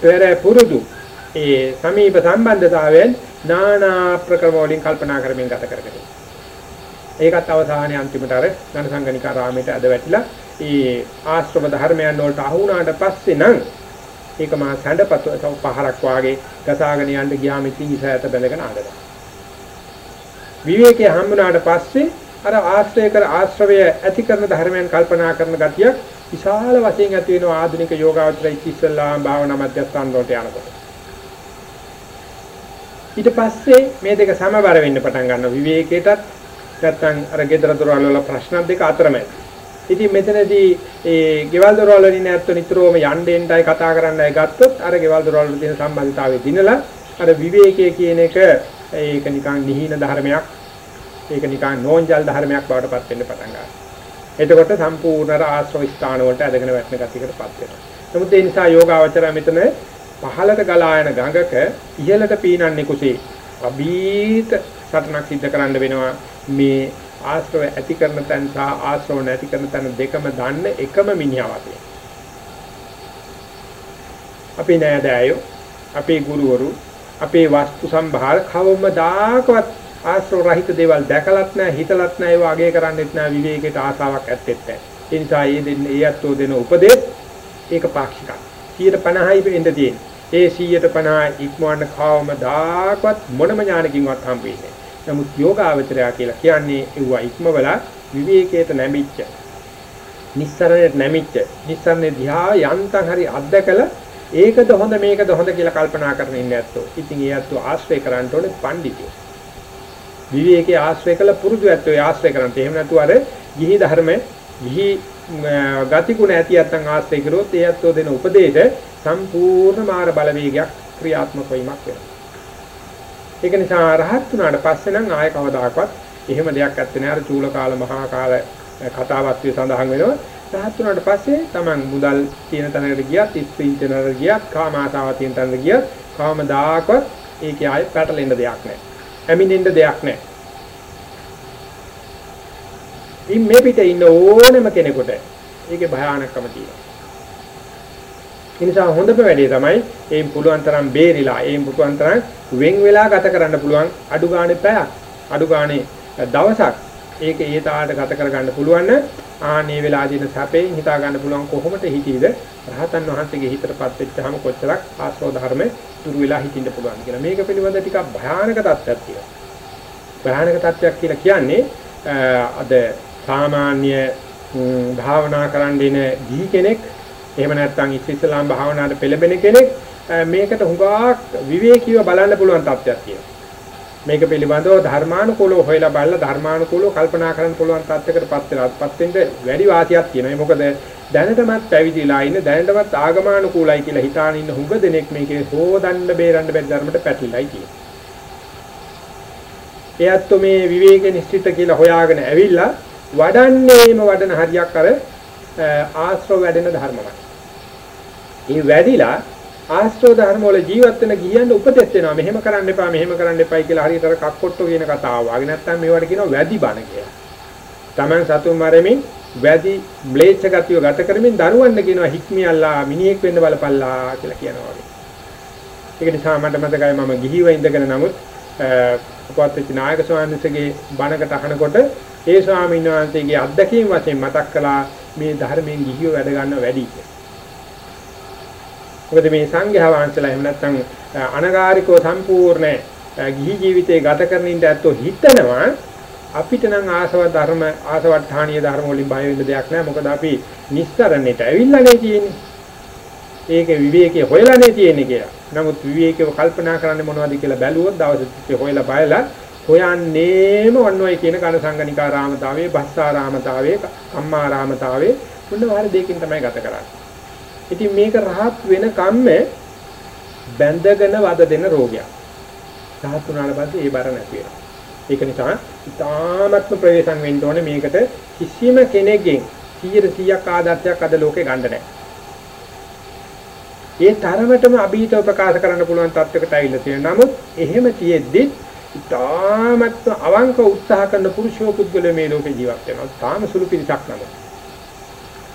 පෙර පුරුදු ඒ සමීප සම්බන්ධතාවයෙන් නානා ප්‍රක්‍රම වලින් කල්පනා කරමින් ගත කරගෙන ඒකත් අවසානයේ අන්තිමට අර ධන සංගණිකා රාමයට අද වැටිලා ඒ ආශ්‍රම ධර්මයන් වලට අහු වුණාට පස්සේ නම් ඒක මා සැඬපත පහරක් වාගේ ගසාගෙන යන්න ගියාම ඉතින් ඉසයට බැඳගෙන ආඩනවා විවේකයේ හම්බුනාට පස්සේ අර ආශ්‍රය කර ආශ්‍රවය ඇති කරන ධර්මයන් කල්පනා කරන ගතියක් විශාල වශයෙන් ඇති වෙනවා ආධුනික යෝගාවචරයි ඉස්සල්ලාම භාවනා මධ්‍යස්ථාන වලට යනකොට. ඊට පස්සේ මේ දෙක සමබර වෙන්න පටන් ගන්නවා විවේකයටත් නැත්නම් අර gedara dorwal වල ප්‍රශ්න දෙක අතරමැද. ඉතින් මෙතනදී ඒ ගෙවල් දොරවල් වලින් නැත්නම් නිතරම යන්නෙන්ටයි කතා කරන්නයි ගත්තොත් අර ගෙවල් දොරවල් වල තියෙන සම්බන්ධතාවය දිනලා අර විවේකයේ කියන එක ඒක නිකන් නිහින ධර්මයක් ඒක නිකන් නෝන්ජල් ධර්මයක් බවට පත් වෙන්න පටන් ගන්නවා. එතකොට සම්පූර්ණ ආශ්‍රව ස්ථාන වලට ඇදගෙන වැටෙන ගතියකටපත් වෙනවා. නමුත් ඒ නිසා යෝගාවචරය මෙතන පහළට ගලා යන ගඟක ඉහළට පීනන්නේ කුසේ අභීත සටනක් සිද්ධ කරන්න වෙනවා මේ ආශ්‍රව ඇති කරන තැන සහ ආශ්‍රව නැති කරන තැන දෙකම දන්න එකම මිනිහා වගේ. අපේ නෑදෑයෝ, අපේ ගුරුවරු, අපේ වස්තු සම්භාර කවමදාකවත් ආශ්‍රව රහිත දේවල් දැකලත් නැහැ, හිතලත් නැහැ, ඒව අගය කරන්නෙත් නැහැ, විවේකයට ආසාවක් ඇත්තෙත් නැහැ. ඒ නිසා මේ දෙන්නේ ඒ අත්ෝ දෙන උපදේශ ඒක පාක්ෂිකයි. 150යි වෙන්න තියෙන්නේ. ඒ 150 ඉක්මවන්න කවමදාකවත් මොනම ඥානකින්වත් හම්බ වෙන්නේ නැහැ. නමුත් යෝගාවචරය කියලා කියන්නේ ඒවා ඉක්මවලා විවේකයට නැමිච්ච නිස්සරණයට නැමිච්ච නිස්සරණේ දිහා යන්තම් හරි අත්දකලා ඒකද හොඳ මේකද හොඳ කියලා කල්පනා කරගෙන ඉන්නේ ඇත්තෝ. ඉතින් ඒ ඇත්තෝ ආශ්‍රය කරන්න ඕනේ පඬිතුයෝ. විවේකයේ ආශ්‍රය කළ පුරුදු ඇත්තෝ ආශ්‍රය කරන්න. එහෙම නැතුව අර ගිහි ධර්ම ගිහි ගතිගුණ ඇති නැත්නම් ආශ්‍රය කරොත් ඒ ඇත්තෝ දෙන උපදේශ සම්පූර්ණ මාර බලවේගයක් ක්‍රියාත්මක වීමක් වෙනවා. ඒක නිසා රහත් වුණාට පස්සේ නම් ආය කවදාකවත් එහෙම දෙයක් ඇත්තේ නෑ අර චූල කාල මහා කාල කතාවත් සඳහන් වෙනවා. රහත් වුණාට පස්සේ Taman මුදල් තියෙන තැනකට ගියත් ඉස්ත්‍රි තැනකට ගියත් කාම ආසාව තියෙන තැනකට ගියත් කවමදාකවත් ඒකේ ආයෙ පැටලෙන්න දෙයක් නෑ ඇමිනෙන්න දෙයක් නෑ ඉන් මේ පිටේ ඉන්න ඕනම කෙනෙකුට ඒකේ භයානකම තියෙනවා. ඒ නිසා හොඳම වැඩේ තමයි එයින් පුළුවන් තරම් බේරිලා එයින් පුළුවන් තරම් වෙන් වෙලා ගත කරන්න පුළුවන් අඩු ගානේ පැයක් අඩු ගානේ දවසක් ඒක ඒ තාලට ගත කරගන්න පුළුවන් ආනේ වෙලාදීන සැපේ හිතා ගන්න පුළුවන් කොහොමද හිතීද රහතන් වහන්සේගේ හිතටපත් වෙච්චාම කොච්චරක් ආශ්‍රව ධර්මේ දුරු වෙලා හිටින්න පුළුවන් කියලා. මේක පිළිබඳ ටිකක් භයානක තත්ත්වයක් තියෙනවා. භයානක තත්ත්වයක් කියලා කියන්නේ අද සාමාන්‍ය භාවනා කරන්න ඉන ගිහි කෙනෙක් එහෙම නැත්නම් ඉස්ලාම් භාවනාවට පෙළඹෙන කෙනෙක් මේකට හුඟක් විවේකීව බලන්න පුළුවන් තත්ත්වයක් තියෙනවා. මේක පිළිබඳව ධර්මානුකූලව හොයලා බලලා ධර්මානුකූලව කල්පනා කරන්න පුළුවන් තත්ත්වයකටපත් වෙලාපත් වෙන්න වැඩි වාසියක් තියෙනවා. මොකද දැනටමත් පැවිදිලා ඉන්න දැනටමත් ආගමානුකූලයි කියලා හිතාන ඉන්න හුඟ දෙනෙක් මේකේ හොදන්න බේරන්න බැරි ධර්මයට පැටලිලායි තියෙන්නේ. එයත් මේ විවේක නිශ්චිත කියලා හොයාගෙන ඇවිල්ලා වඩන්නේම වඩන හරියක් අර ආශ්‍රව වැඩෙන ධර්මමයි. ඒ වැඩිලා ආශ්‍රව ධර්ම වල ජීවත් වෙන ගියන්න උපදෙස් දෙනවා. මෙහෙම කරන්න එපා, මෙහෙම කරන්න එපයි කියලා හරියට අර කක්කොට්ටෝ කියන කතාව. වගේ නැත්තම් මේවට කියනවා වැඩි බණ කියලා. Taman සතුන් මරමින් වැඩි ම්ලේච්ඡ ගතිය ගත කරමින් දරුවන්න කියනවා හික්මියල්ලා මිනිහෙක් වෙන්න බලපල්ලා කියලා කියනවා වගේ. ඒක නිසා මට මතකයි මම ගිහිව ඉඳගෙන නමුත් අපවත් නායක ස්වාමීන් වහන්සේගේ බණකට අහනකොට ඒ ස්වාමීන් වහන්සේගේ අත්දැකීම් වශයෙන් මතක් කළා මේ ධර්මයෙන් ගිහිව වැඩ ගන්න වැඩි කියලා. මොකද මේ සංඝයා වහන්සේලා එහෙම නැත්නම් අනගාരികව සම්පූර්ණ ගිහි ජීවිතේ ගත කරන ඉඳ ඇත්තෝ හිතනවා අපිට නම් ආසව ධර්ම ආසවට්ටාණීය ධර්ම වලින් බය වෙන්න දෙයක් නැහැ මොකද අපි නිස්සරණයට ඇවිල්ලානේ තියෙන්නේ ඒක විවේකයේ හොයලානේ තියෙන්නේ කියලා. නමුත් විවේකීව කල්පනා කරන්නේ මොනවද කියලා බැලුවොත් දවසට හොයලා බලලා හොයන්නේම වන්නෝයි කියන කන සංගනිකාරාමතාවයේ භස්සාරාමතාවයේ කම්මාරාමතාවයේ මොන වාර දෙකකින් තමයි ගත කරන්නේ. ඉතින් මේක රහත් වෙන කම්ම බැඳගෙන වද දෙන රෝගයක්. රහත් වුණාට පස්සේ ඒ බර නැති වෙනවා. ඒක නිසා ඉතාමත්ම ප්‍රවේශම් වෙන්න ඕනේ මේකට කිසිම කෙනෙක්ගෙන් 100%ක් ආදර්ශයක් අද ලෝකේ ගන්න නැහැ. ඒ තරමටම අභීතව ප්‍රකාශ කරන්න පුළුවන් තත්වයකට ඇවිල්ලා තියෙනවා. නමුත් එහෙම තියෙද්දි ඉතාමත්ම අවංක උත්සාහ කරන පුරුෂෝ පුද්ගලයා මේ ලෝකේ ජීවත් වෙනවා. තාම සුළු පිරිසක් නම.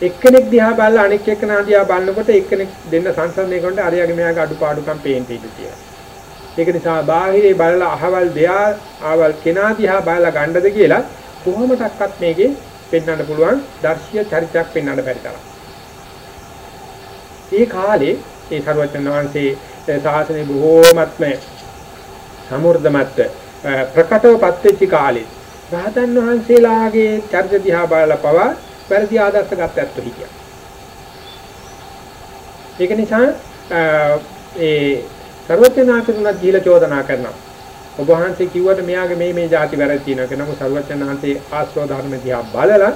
එක්කෙනෙක් දිහා බලලා අනෙක් එක්කෙනා දිහා බලනකොට එක්කෙනෙක් දෙන්න සංසන්දනය කරනකොට අරයාගේ මෙයාගේ අඩුපාඩුකම් පේන්න ඉඩ තියෙනවා. ඒක නිසා බාහිරේ බලලා අහවල් දෙයා ආවල් කෙනා දිහා බලලා ගන්නද කියලා කොහොමඩක්වත් මේකේ පෙන්වන්න පුළුවන් දර්ශීය චරිතයක් පෙන්වන්න බැරි තරම්. ඒ කාලේ ඒ සරුවචන වහන්සේ ශාසනය බොහෝමත්ම සමෘද්ධමත්ව ප්‍රකටව පත්වෙච්ච කාලේ රහතන් වහන්සේලාගේ චර්ිත දිහා බලලා පවා වැරදි ආදර්ශ ගන්නත් හිටියා. ඒක නිසා ඒ ਸਰවඥාතුණා දීලා චෝදනා කරනවා. ඔබ වහන්සේ කිව්වට මෙයාගේ මේ මේ જાති වැරදි තියෙනවා. ඒක නමු ਸਰවඥාන්තේ ආශ්‍රව ධර්ම දිහා බලලා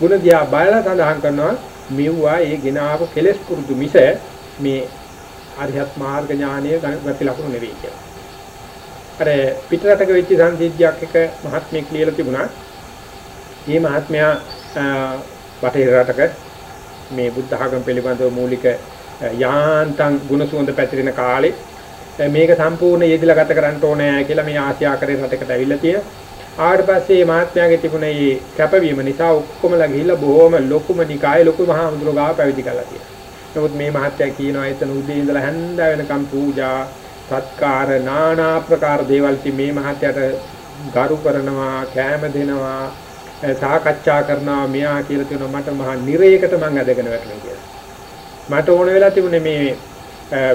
ගුණ දිහා බලලා සඳහන් කරනවා මෙව්වා ඒ ගෙන ආපු කෙලෙස් කුරුදු මිස මේ අරිහත් මාර්ග ඥානයේ ගති ලකුණු නෙවෙයි කියලා. අර පිටරටක වෙච්ච සංසිද්ධියක් එක මහත්මයෙක් ලියලා තිබුණා. මේ මහත්මයා බටහිර රටක මේ බුද්ධ ආගම පිළිබඳව මූලික යාන්තම් ගුණ සුවඳ පැතිරෙන කාලේ මේක සම්පූර්ණ යෙදিলা ගත කරන්න ඕනේ කියලා මේ ආසියාකරේ රටකට ඇවිල්ලා තියෙනවා. ආවට පස්සේ මේ මහත්මයාගේ තිබුණ මේ කැපවීම නිසා ඔක්කොමලා ගිහිල්ලා බොහොම ලොකුම නිකායේ ලොකු මහා මුදුර ගාව පැවිදි කරලා තියෙනවා. නමුත් මේ මහත්මයා කියනවා එතන උදේ ඉඳලා හැන්ද වෙනකම් පූජා, සත්කාර, নানা ආකාර දේවල් මේ මහත්යට ගරු කරනවා, කෑම දෙනවා, සාකච්ඡා කරනවා මෙයා කියලා තියෙනවා මට මහා නිරේකට මං අදගෙන වැටෙනවා කියලා. මට ඕන වෙලා තිබුණේ මේ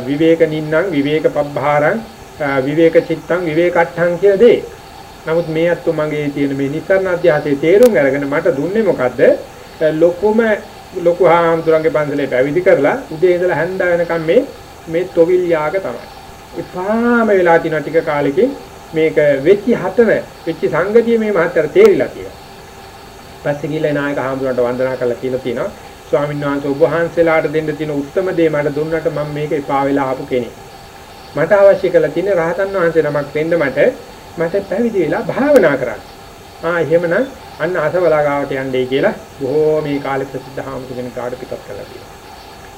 විවේක නින්නම් විවේක පබ්බහාරං විවේක චිත්තං විවේකට්ඨං කියලා දේ. නමුත් මේ අත්තු මගේ තියෙන මේ නිස්සරණ අධ්‍යාසයේ තේරුම් අරගෙන මට දුන්නේ මොකද්ද? ලොකුම ලොකු හාමුදුරන්ගේ පන්සලේ පැවිදි කරලා උදේ ඉඳලා හැන්ද වෙනකම් මේ මේ තොවිල් යාග තමයි. ඉපාම වෙලා තින ටික කාලෙකින් මේක වෙච්චි හතන වෙච්චි සංගතිය මේ මහත්තයාට තේරිලා තියෙනවා. පස්සේ ගිහලා නායක හාමුදුරන්ට වන්දනා කරලා කියලා තියෙනවා ස්වාමීන් වහන්සේ ඔබ වහන්සේලාට දෙන්න තියෙන උත්තරම දේ මට දුන්නට මම මේක එපා වෙලා ආපු කෙනෙක්. මට අවශ්‍ය කරලා තියෙන රහතන් වහන්සේ නමක් දෙන්න මට මට පැවිදි වෙලා භාවනා කරන්න. ආ එහෙමනම් අන්න අසවලා ගාවට යන්නයි කියලා බොහෝ මේ කාලේ ප්‍රසිද්ධ හාමුදුරගෙන කාඩ පිටත් කරලා තියෙනවා.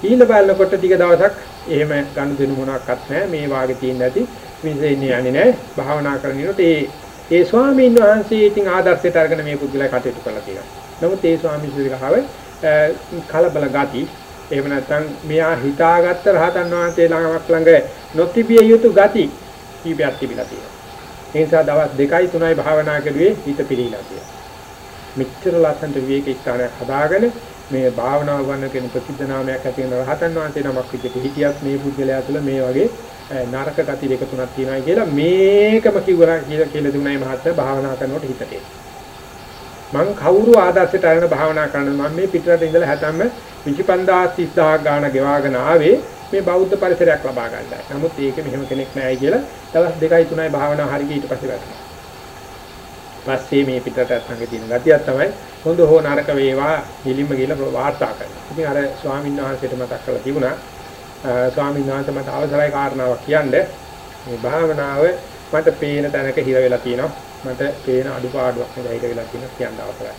ඊළ බලනකොට ටික දවසක් එහෙම ගන්න දෙනු මොනක්වත් නැහැ මේ වාගේ තියෙන නැති විශේෂන්නේ යන්නේ නැහැ භාවනා කරනකොට ඒ ඒ ස්වාමීන් වහන්සේ ඉතින් ආදර්ශයට අරගෙන මේ පුදුලයි කටයුතු කරලා තියෙනවා. නමුත් ඒ ස්වාමීන් වහන්සේ කලබල ගති එහෙම නැත්නම් මෙයා හිතාගත්ත රහතන් වහන්සේ ළඟක් ළඟ නොතිබිය යුතු ගති කීපයක් තිබිලා තියෙනවා. ඒ නිසා දවස් 2යි 3යි භාවනා කරුවේ හිත පිරීලා තියෙනවා. මෙච්චර ලස්සනට විවේක ස්ථානයක් හදාගෙන මේ භාවනාව ගන්න කෙන ප්‍රසිද්ධ නාමයක් ඇති වෙන රහතන් වහන්සේ නමක් විදිහට හිටියත් මේ පුද්ගලයා තුළ මේ වගේ නරක ගති දෙක තුනක් තියෙනවා කියලා මේකම කිව්වනා කියලා කියලා දුන්නයි මහත්තයා භාවනා කරනකොට හිතට මං කවුරු ආදර්ශයට අරගෙන භාවනා කරන මම මේ පිටරට ඉඳලා හැතැම්ම 25000 ගාණ ගෙවාගෙන ආවේ මේ බෞද්ධ පරිසරයක් ලබා ගන්නයි. නමුත් ඒක මෙහෙම කෙනෙක් නෑයි කියලා දවස් දෙකයි තුනයි භාවනා හරියට ඊට පස්සේ වැටුණා. පස්සේ මේ පිටරට අත්ංගෙ තියෙන ගතියක් තමයි හොඳ හෝ නරක වේවා නිලින්ම කියලා වාර්තා කරනවා. ඉතින් අර ස්වාමීන් වහන්සේට මතක් කරලා තිබුණා ස්වාමීන් වහන්සේ මට අවසරයි කාරණාවක් කියන්නේ මේ භාවනාව මට පේන තැනක හිර වෙලා තියෙනවා. මට පේන අඩුපාඩුවක් නේද ඒක වෙලා තියෙන කියන්න අවශ්‍යයි.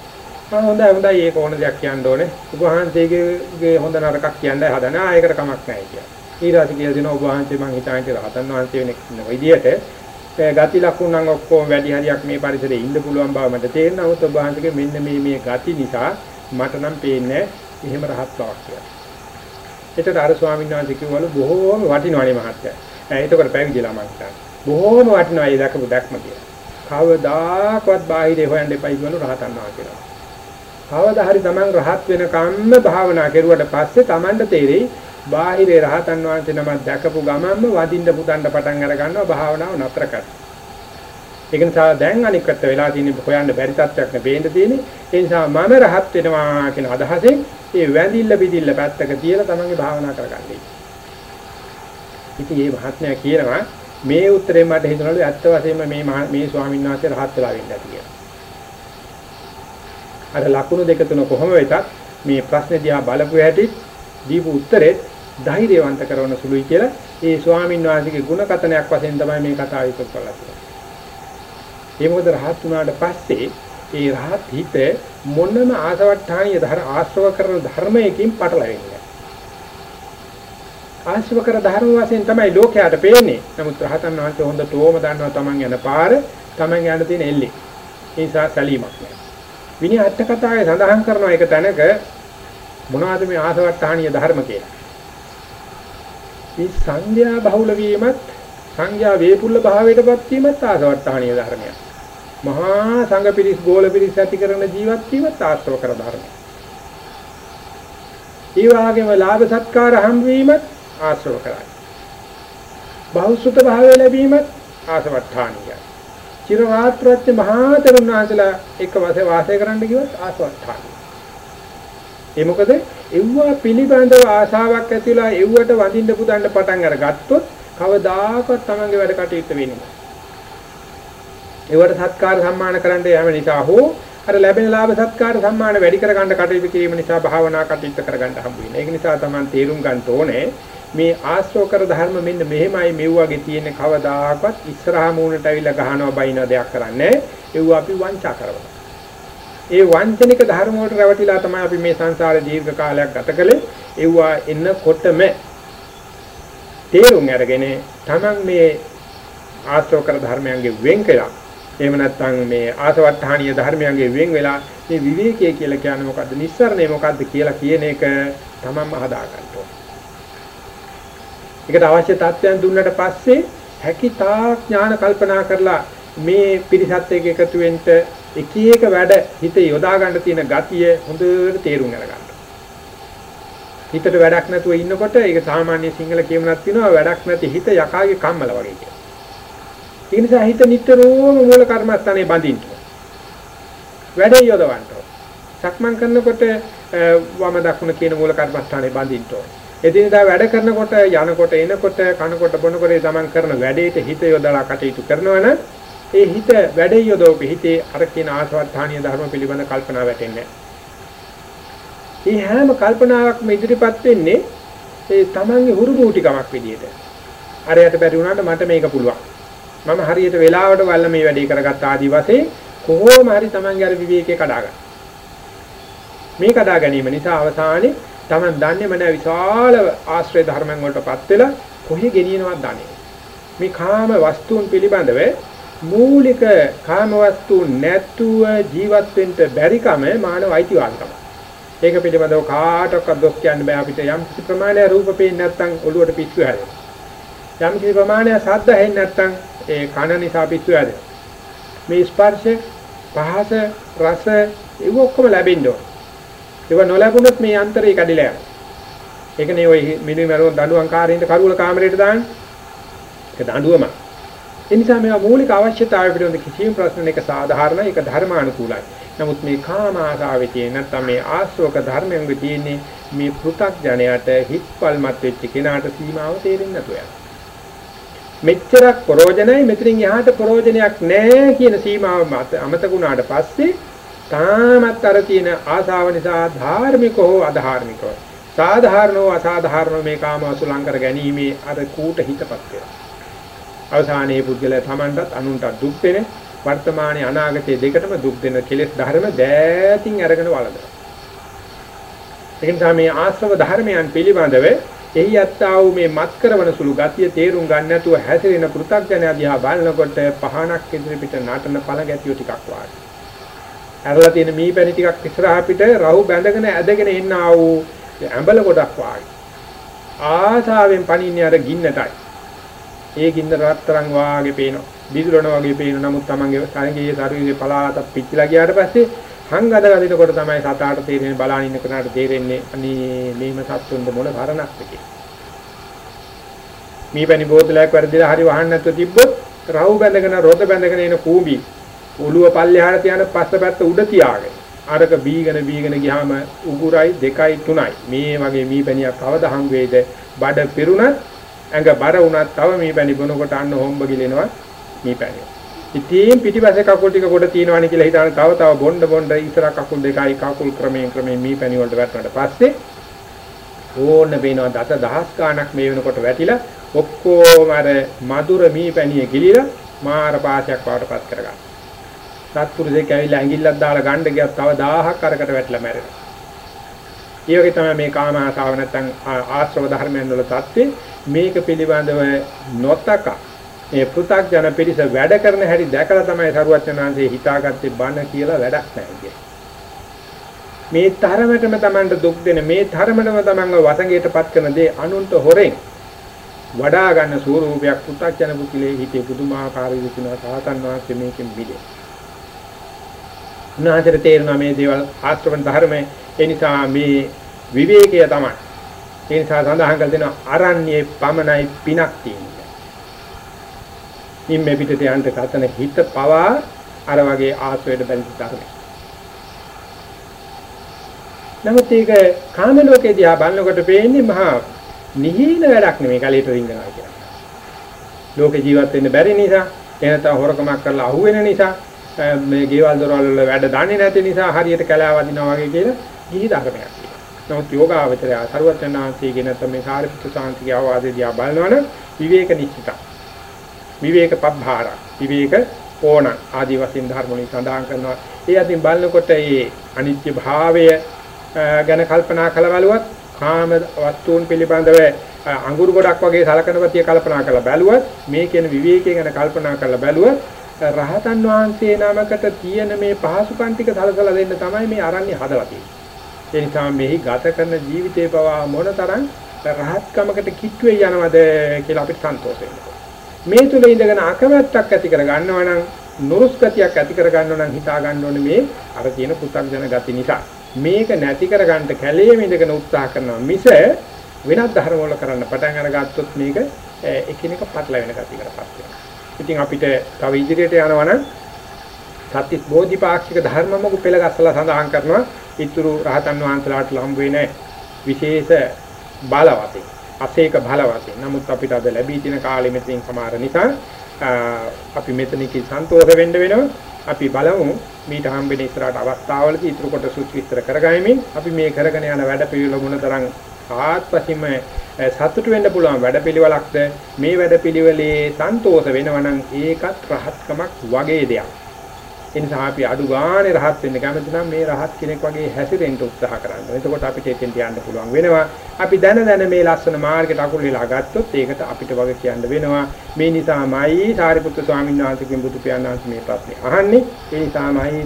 ආ හොඳයි හොඳයි ඒක ඕන දෙයක් කියන්න ඕනේ. ඔබ වහන්සේගේ හොඳ නරකක් කියන්නයි හදන. ආ ඒකට කමක් නැහැ කියලා. ඊට කියලා දෙනවා ඔබ වහන්සේ මං හිතාන්නේ රහතන් වහන්සේ වෙන විදියට ගති ලක්ෂණ නම් ඔක්කොම වැඩි හරියක් මේ පරිසරයේ ඉන්න පුළුවන් බව මට තේරෙනවා. නමුත් ඔබ වහන්සේගේ මෙන්න මේ මේ ගති නිසා මට නම් පේන්නේ එහෙම රහත් බවක් කියලා. ඒකට අර ස්වාමීන් වහන්සේ කිව්වලු බොහෝම වටිනවනේ මහත්තයා. එතකොට පැවිදිලා මං හිතන්නේ. බොහෝම වටිනවා ඒ දැකපු දැක්ම කියලා. කවදාකවත් බාහිරේ හොයන්න එපයි කියන රහතන් වහන්සේලා. කවදා හරි Taman රහත් වෙනකම්ම භාවනා කරුවට පස්සේ Tamanට තේරෙයි බාහිරේ රහතන් වහන්සේ නමක් දැකපු ගමන්ම වදින්න පුතන්න පටන් අර ගන්නවා භාවනාව නතර කරනවා. ඒක නිසා දැන් අනික් පැත්ත වෙලා තියෙන හොයන්න බැරි තත්ත්වයක් නෙවෙන්න තියෙන්නේ. ඒ නිසා මම රහත් වෙනවා කියන අදහසෙන් ඒ වැඳිල්ල පිටිල්ල පැත්තක තියලා තමන්ගේ භාවනා කරගන්නයි. ඉතින් මේ මහත්මයා කියනවා මේ උත්තරේ මට හිතනලු ඇත්ත වශයෙන්ම මේ මේ ස්වාමීන් වහන්සේ රහත් වෙලා වෙන්න ඇති කියලා. අර ලකුණු දෙක තුන කොහොම වෙතත් මේ ප්‍රශ්නේ දිහා බලපු හැටි දීපු උත්තරේ ධෛර්යවන්ත කරන සුළුයි කියලා ඒ ස්වාමීන් වහන්සේගේ ಗುಣ කතනයක් වශයෙන් තමයි මේ කතාව ඉස්සර කරලා තියෙන්නේ. ඒ මොකද රහත් වුණාට පස්සේ ඒ රහත් හිත මොනම ආසවට්ටානිය ධර්ම ආශ්‍රව කරන ධර්මයකින් පටලැවෙන්නේ ආශ්‍රව කර ධර්ම වශයෙන් තමයි ලෝකයට පේන්නේ. නමුත් රහතන් වහන්සේ හොඳටම දන්නවා Taman යන පාර, Taman යන තියෙන එල්ලේ. ඒ නිසා සැලීමක් නැහැ. විනය අට කතාවේ සඳහන් කරන එක තැනක මොනවද මේ ආසවට්ටාණීය ධර්ම කියලා. මේ සංඥා බහුල වීමත් සංඥා වේපුල්ල භාවයටපත් වීමත් ආසවට්ටාණීය ධර්මයක්. මහා සංඝ පිරිස් ගෝල පිරිස් ඇති කරන ජීවත් වීමත් ආශ්‍රව කර ධර්මයක්. ඒ වගේම ලාභ සත්කාර හම් වීමත් ආශ්‍රව කරයි. බහුසුත භාවය ලැබීමත් ආසවට්ඨානියයි. චිරාත්‍රත්‍ය මහා තරුණාසලා එක වශයෙන් වාසය කරන්න කිව්වත් ආසවත්තාන. ඒ මොකද එව්වා පිළිබඳව ආශාවක් ඇතිලා එව්වට වඳින්න පුදන්න පටන් අරගත්තොත් කවදාකවත් Tamange වැඩ කටයුත්ත වෙන්නේ නැහැ. ඒවට සත්කාර සම්මාන කරන්න යෑම නිසා හෝ අර ලැබෙන ලාභ සත්කාර සම්මාන වැඩි කර ගන්න කටයුතු කිරීම නිසා භාවනා කටයුතු කර ගන්න හම්බ වෙනවා. ඒක නිසා Taman තේරුම් ගන්න ඕනේ මේ ආශ්‍රෝකර ධර්ම මෙන්න මෙහෙමයි මෙව්වාගේ තියෙන කවදාකවත් ඉස්සරහා මූණට ඇවිල්ලා ගහනවා බයිනවා දෙයක් කරන්නේ. ඒව අපි වංචා කරනවා. ඒ වංචනික ධර්ම වලට රැවටිලා තමයි අපි මේ සංසාරේ දීර්ඝ කාලයක් ගත කළේ. ඒවා එන්නකොටම තේරුම් අරගෙන තමන් මේ ආශ්‍රෝකර ධර්මයන්ගේ වෙන් කළා. එහෙම නැත්නම් මේ ආසවට්ටහානීය ධර්මයන්ගේ වෙන් වෙලා මේ විවේකයේ කියලා කියන්නේ මොකද්ද? නිස්සරණය මොකද්ද කියලා කියන එක තමන්ම හදා ගන්න ඕනේ. ඒකට අවශ්‍ය තත්ත්වයන් දුන්නට පස්සේ හැකිතා ඥාන කල්පනා කරලා මේ පිරිසත් එක්ක එකතු වෙන්න එක එක වැඩ හිත යොදා ගන්න තියෙන ගතිය හොඳට තේරුම් අරගන්න. හිතට වැඩක් නැතුව ඉන්නකොට ඒක සාමාන්‍ය සිංහල කියමනක් තියෙනවා වැඩක් නැති හිත යකාගේ කම්මල වගේ කියලා. ඒ නිසා හිත නිතරම මූල කර්මස්ථානේ බඳින්න. වැඩේ යොදවන්න. සක්මන් කරනකොට වම දකුණ කියන මූල කර්මස්ථානේ බඳින්න. එදිනදා වැඩ කරනකොට යනකොට එනකොට කනකොට බොනකොට තමන් කරන වැඩේට හිත යොදලා කටයුතු කරනවනම් ඒ හිත වැඩේ යොදවපු හිතේ අර කියන ආසවත්ථානීය ධර්ම පිළිබඳ කල්පනා වැටෙන්නේ නැහැ. මේ හැම කල්පනාවක්ම ඉදිරිපත් වෙන්නේ ඒ තමන්ගේ හුරු බූටිකමක් විදියට. අරයට බැරි වුණාට මට මේක පුළුවන්. මම හරියට වෙලාවට වල්ල මේ වැඩේ කරගත්ත ආදි වශයෙන් කොහොම හරි Tamange අර විවේකේ කඩා ගන්න. මේ කඩා ගැනීම නිසා අවසානයේ Taman දන්නේම නැහැ විශාල ආශ්‍රය ධර්මයන් වලටපත් වෙලා කොහි ගෙනියනවද දන්නේ. මේ කාම වස්තුන් පිළිබඳව මූලික කාම වස්තුන් නැතුව ජීවත් වෙන්න බැරිකම මානව අයිතිවාසිකම. ඒක පිළිබඳව කාටවත් දොස් කියන්න බෑ අපිට යම් කිසි ප්‍රමාණයක් රූප පේන්නේ නැත්නම් ඔළුවට පිස්සු හැදෙනවා. යම් කිසි ප්‍රමාණයක් ශබ්ද ඇහෙන්නේ නැත්නම් ඒ කන නිසා පිස්සු හැදෙනවා. මේ ස්පර්ශ, පහස, රස ඒව ඔක්කොම ලැබෙන්න ඕන. ඒක නොලැබුණොත් මේ යන්ත්‍රය කැඩිලා යනවා. ඒකනේ ওই මිනි මරුවන් දඬුවම් කාර්යෙන්ද කරුවල කාමරයට දාන්නේ. ඒක දඬුවම. ඒ නිසා මේවා මූලික අවශ්‍යතාවය පිළිබඳ කිසියම් ප්‍රශ්නයක සාධාරණ ඒක ධර්මානුකූලයි. නමුත් මේ කාම ආශාවේ තියෙන නැත්නම් මේ ආශ්‍රෝක ධර්මයන්ගේ තියෙන්නේ මේ පෘ탁 ජනයට හිත්පල්මත් වෙච්ච කෙනාට සීමාව තේරෙන්නේ නැතුව යනවා. මෙච්චරක් ප්‍රෝජනයි මෙතනින් යහට ප්‍රෝජනයක් නැහැ කියන සීමාව අමතකුණාට පස්සේ තාමත් අර තියෙන ආසාව නිසා ධාර්මික හෝ අධාර්මික සාධාරණව අසාධාරණව මේ කාම අසුලං කර ගැනීමේ අර කූට හිතපත් වෙනවා. අවසානයේ පුද්ගලයා Tamanටත් අනුන්ටත් දුක් දෙන වර්තමානයේ අනාගතයේ දෙකටම දුක් දෙන කෙලෙස් ධර්ම දෑතින් අරගෙන වළඳනවා. ඒ නිසා මේ ආශ්‍රව ධර්මයන් පිළිබඳව එහි යත්තා වූ මේ මත් කරවන සුළු ගතිය තේරුම් ගන්න නැතුව හැසිරෙන පෘථග්ජනයා දිහා බලනකොට පහනක් ඉදිරි පිට නටන පළ ගැතියෝ ටිකක් වාගේ. ඇරලා තියෙන මී පැණි ටිකක් ඉස්සරහා පිට රහු බැඳගෙන ඇදගෙන එන්න ආ වූ ඇඹල ගොඩක් වාගේ. ආසාවෙන් පණින්නේ අර ගින්නටයි. ඒ ගින්න රත්තරන් වාගේ පේනවා. දිදුලන වගේ පේන නමුත් Tamange ශරීරයේ ශරීරයේ පලාතක් පිච්චිලා ගියාට පස්සේ හංගද ගදිනකොට තමයි සතාට තේරෙන්නේ බලාගෙන ඉන්න කෙනාට තේරෙන්නේ අනේ මේම සත්තුන්ද මොන කරණක්ද කියලා. මේ පැණි බෝතලයක් වර්ධිලා හරි වහන්න නැතුව තිබ්බොත් රවු බැඳගෙන රොද බැඳගෙන එන කූඹි ඔළුව පල්ලෙහාට තියන පස්සපැත්ත උඩ තියාගෙන අරක බීගෙන බීගෙන ගියාම උගුරයි දෙකයි තුනයි මේ වගේ මී පැණියක් කවදා හම් වේද බඩ පිරුණත් ඇඟ බර වුණත් තව මී පැණි බොනකොට අන්න හොම්බ ගිලෙනවා මී පැණිය. ඉතින් පිටිපස්සේ කකුල් ටික කොට තියනවානි කියලා හිතාන තව තව බොණ්ඩ බොණ්ඩ ඉස්සර කකුල් දෙකයි කකුල් ක්‍රමයෙන් ක්‍රමයෙන් මී පැණි වලට වැටුණාට පස්සේ ඕන්න බේනවා දත දහස් ගාණක් මේ වෙනකොට වැටිලා ඔක්කොම අර මధుර මී පැණිය ගිලිලා මාර පාසයක් වඩටපත් කරගන්න. සත්පුරුෂයෙක් ඇවිල්ලා ඇඟිල්ලක් දාලා ගන්න ගියත් තව 1000ක් අරකට වැටිලා මැරෙනවා. ඒ වගේ තමයි මේ කාම ආසාව නැත්නම් ආශ්‍රව ධර්මයන් වල தත්ත්වේ මේක පිළිබඳව නොතක මේ පෘථග්ජන පිරිස වැඩ කරන හැටි දැකලා තමයි සරුවචනාංශේ හිතාගත්තේ බණ කියලා වැඩක් නැහැ මේ තරමටම Tamanට දුක් දෙන මේ තරමටම Tamanව වසඟයටපත් කරන දේ අනුන්ට හොරෙන් වඩා ගන්න ස්වරූපයක් පෘථග්ජන පුකිලේ හිතේ පුදුමාකාර විදිහට සාතන් වාක්‍ය මේකෙන් මිදේ. උනාතර තේරෙනවා මේ දේවල් ආශ්‍රවණ ධර්මයේ ඒ නිසා මේ විවේකය තමයි. ඒ නිසා සඳහන් කළ දෙන අරණ්‍යයේ පමණයි පිනක් තියෙන්නේ. ඉම්මේ පිටට යන්න කතන හිත පවා අර වගේ ආශ්‍රයයට බැඳි ධර්මයි. නමුත් ඒක කාම ලෝකේ දිහා බලනකොට පේන්නේ මහා නිහින වැඩක් නෙමෙයි කලියට රින්ගනවා කියන්නේ. ලෝක ජීවත් වෙන්න බැරි නිසා එනතම හොරකමක් කරලා අහුවෙන නිසා මේ ගෙවල් දොරවල් වල වැඩ දන්නේ නැති නිසා හරියට කැලෑ වදිනවා වගේ කියලා ගිහි ධර්මයක්. නමුත් යෝගාවචරය සරුවචනාංශයේ නැත්නම් මේ සාරිපුත්‍ර සාන්තිගේ අවවාදයේ දිහා බලනවනම් විවේක නිශ්චිත. විවේක පබ්බාර. විවේක ඕන ආදි වශයෙන් ධර්ම වලින් සඳහන් කරනවා. ඒ අතින් බලනකොට මේ අනිත්‍ය භාවය ගැන කල්පනා කළ බලුවත් කාම වස්තුන් පිළිබඳව අඟුරු ගොඩක් වගේ සලකන ප්‍රතිය කල්පනා කරලා බැලුවත් මේ කියන විවේකයේ ගැන කල්පනා කරලා බැලුවත් රහතන් වහන්සේ නමකට තියෙන මේ පහසුකම් ටික සලසලා දෙන්න තමයි මේ අරන්නේ හදලා තියෙන්නේ. ඒ නිසා මෙහි ගත කරන ජීවිතේ පවා මොනතරම් රහත්කමකට කිට්ටුවේ යනවද කියලා අපිට සන්තෝෂ වෙනවා. මේ තුල ඉඳගෙන අකමැත්තක් ඇති කර ගන්නවා නම් නුරුස් ගතියක් ඇති කර ගන්නවා නම් හිතා ගන්න ඕනේ මේ අර තියෙන පු탁ජන ගති නිසා. මේක නැති කර ගන්නට කැලේ ඉඳගෙන උත්සාහ කරනවා මිස වෙනත් ධර්ම වල කරන්න පටන් අරගත්තොත් මේක එකිනෙක පටලැවෙන ගතියකටපත් වෙනවා. ඉතින් අපිට තව ඉදිරියට යනවනම් සත්‍විස් බෝධිපාක්ෂික ධර්මමක පෙළ ගස්සලා සඳහන් කරනවා ඊතුරු රහතන් වහන්සේලාට ලම්බ වෙන්නේ විශේෂ බලවතේ අසේක බලවතේ. නමුත් අපිට අද ලැබී තියෙන කාලෙ මෙතනින් සමහර නිසා අපි මෙතනකින් සන්තෝෂ වෙන්න වෙනවා. අපි බලමු මීට හම්බෙන ඉස්සරහට අවස්ථාවලදී ඊතුරු කොට සුත් විස්තර කරගනිමින් අපි මේ කරගෙන යන වැඩ පිළිවෙල මොන තරම් ආත්පසින්ම සතුටු වෙන්න පුළුවන් වැඩපිළිවෙලක්ද මේ වැඩපිළිවෙලේ සන්තෝෂ වෙනවනම් ඒකත් රහත්කමක් වගේ දෙයක්. ඒ නිසා අපි අඩු ගානේ රහත් වෙන්න කැමති නම් මේ රහත් කෙනෙක් වගේ හැසිරෙන්න උත්සාහ කරන්න. එතකොට අපිට එතෙන්ට යන්න පුළුවන් වෙනවා. අපි දැන දැන මේ ලස්සන මාර්ගයට අකුල් වෙලා ගත්තොත් ඒකට අපිට වගේ කියන්න වෙනවා. මේ නිසාමයි සාරිපුත්‍ර ස්වාමීන් වහන්සේගෙන් බුදු පියාණන් වහන්සේ මේ ප්‍රශ්නේ අහන්නේ. ඒ නිසාමයි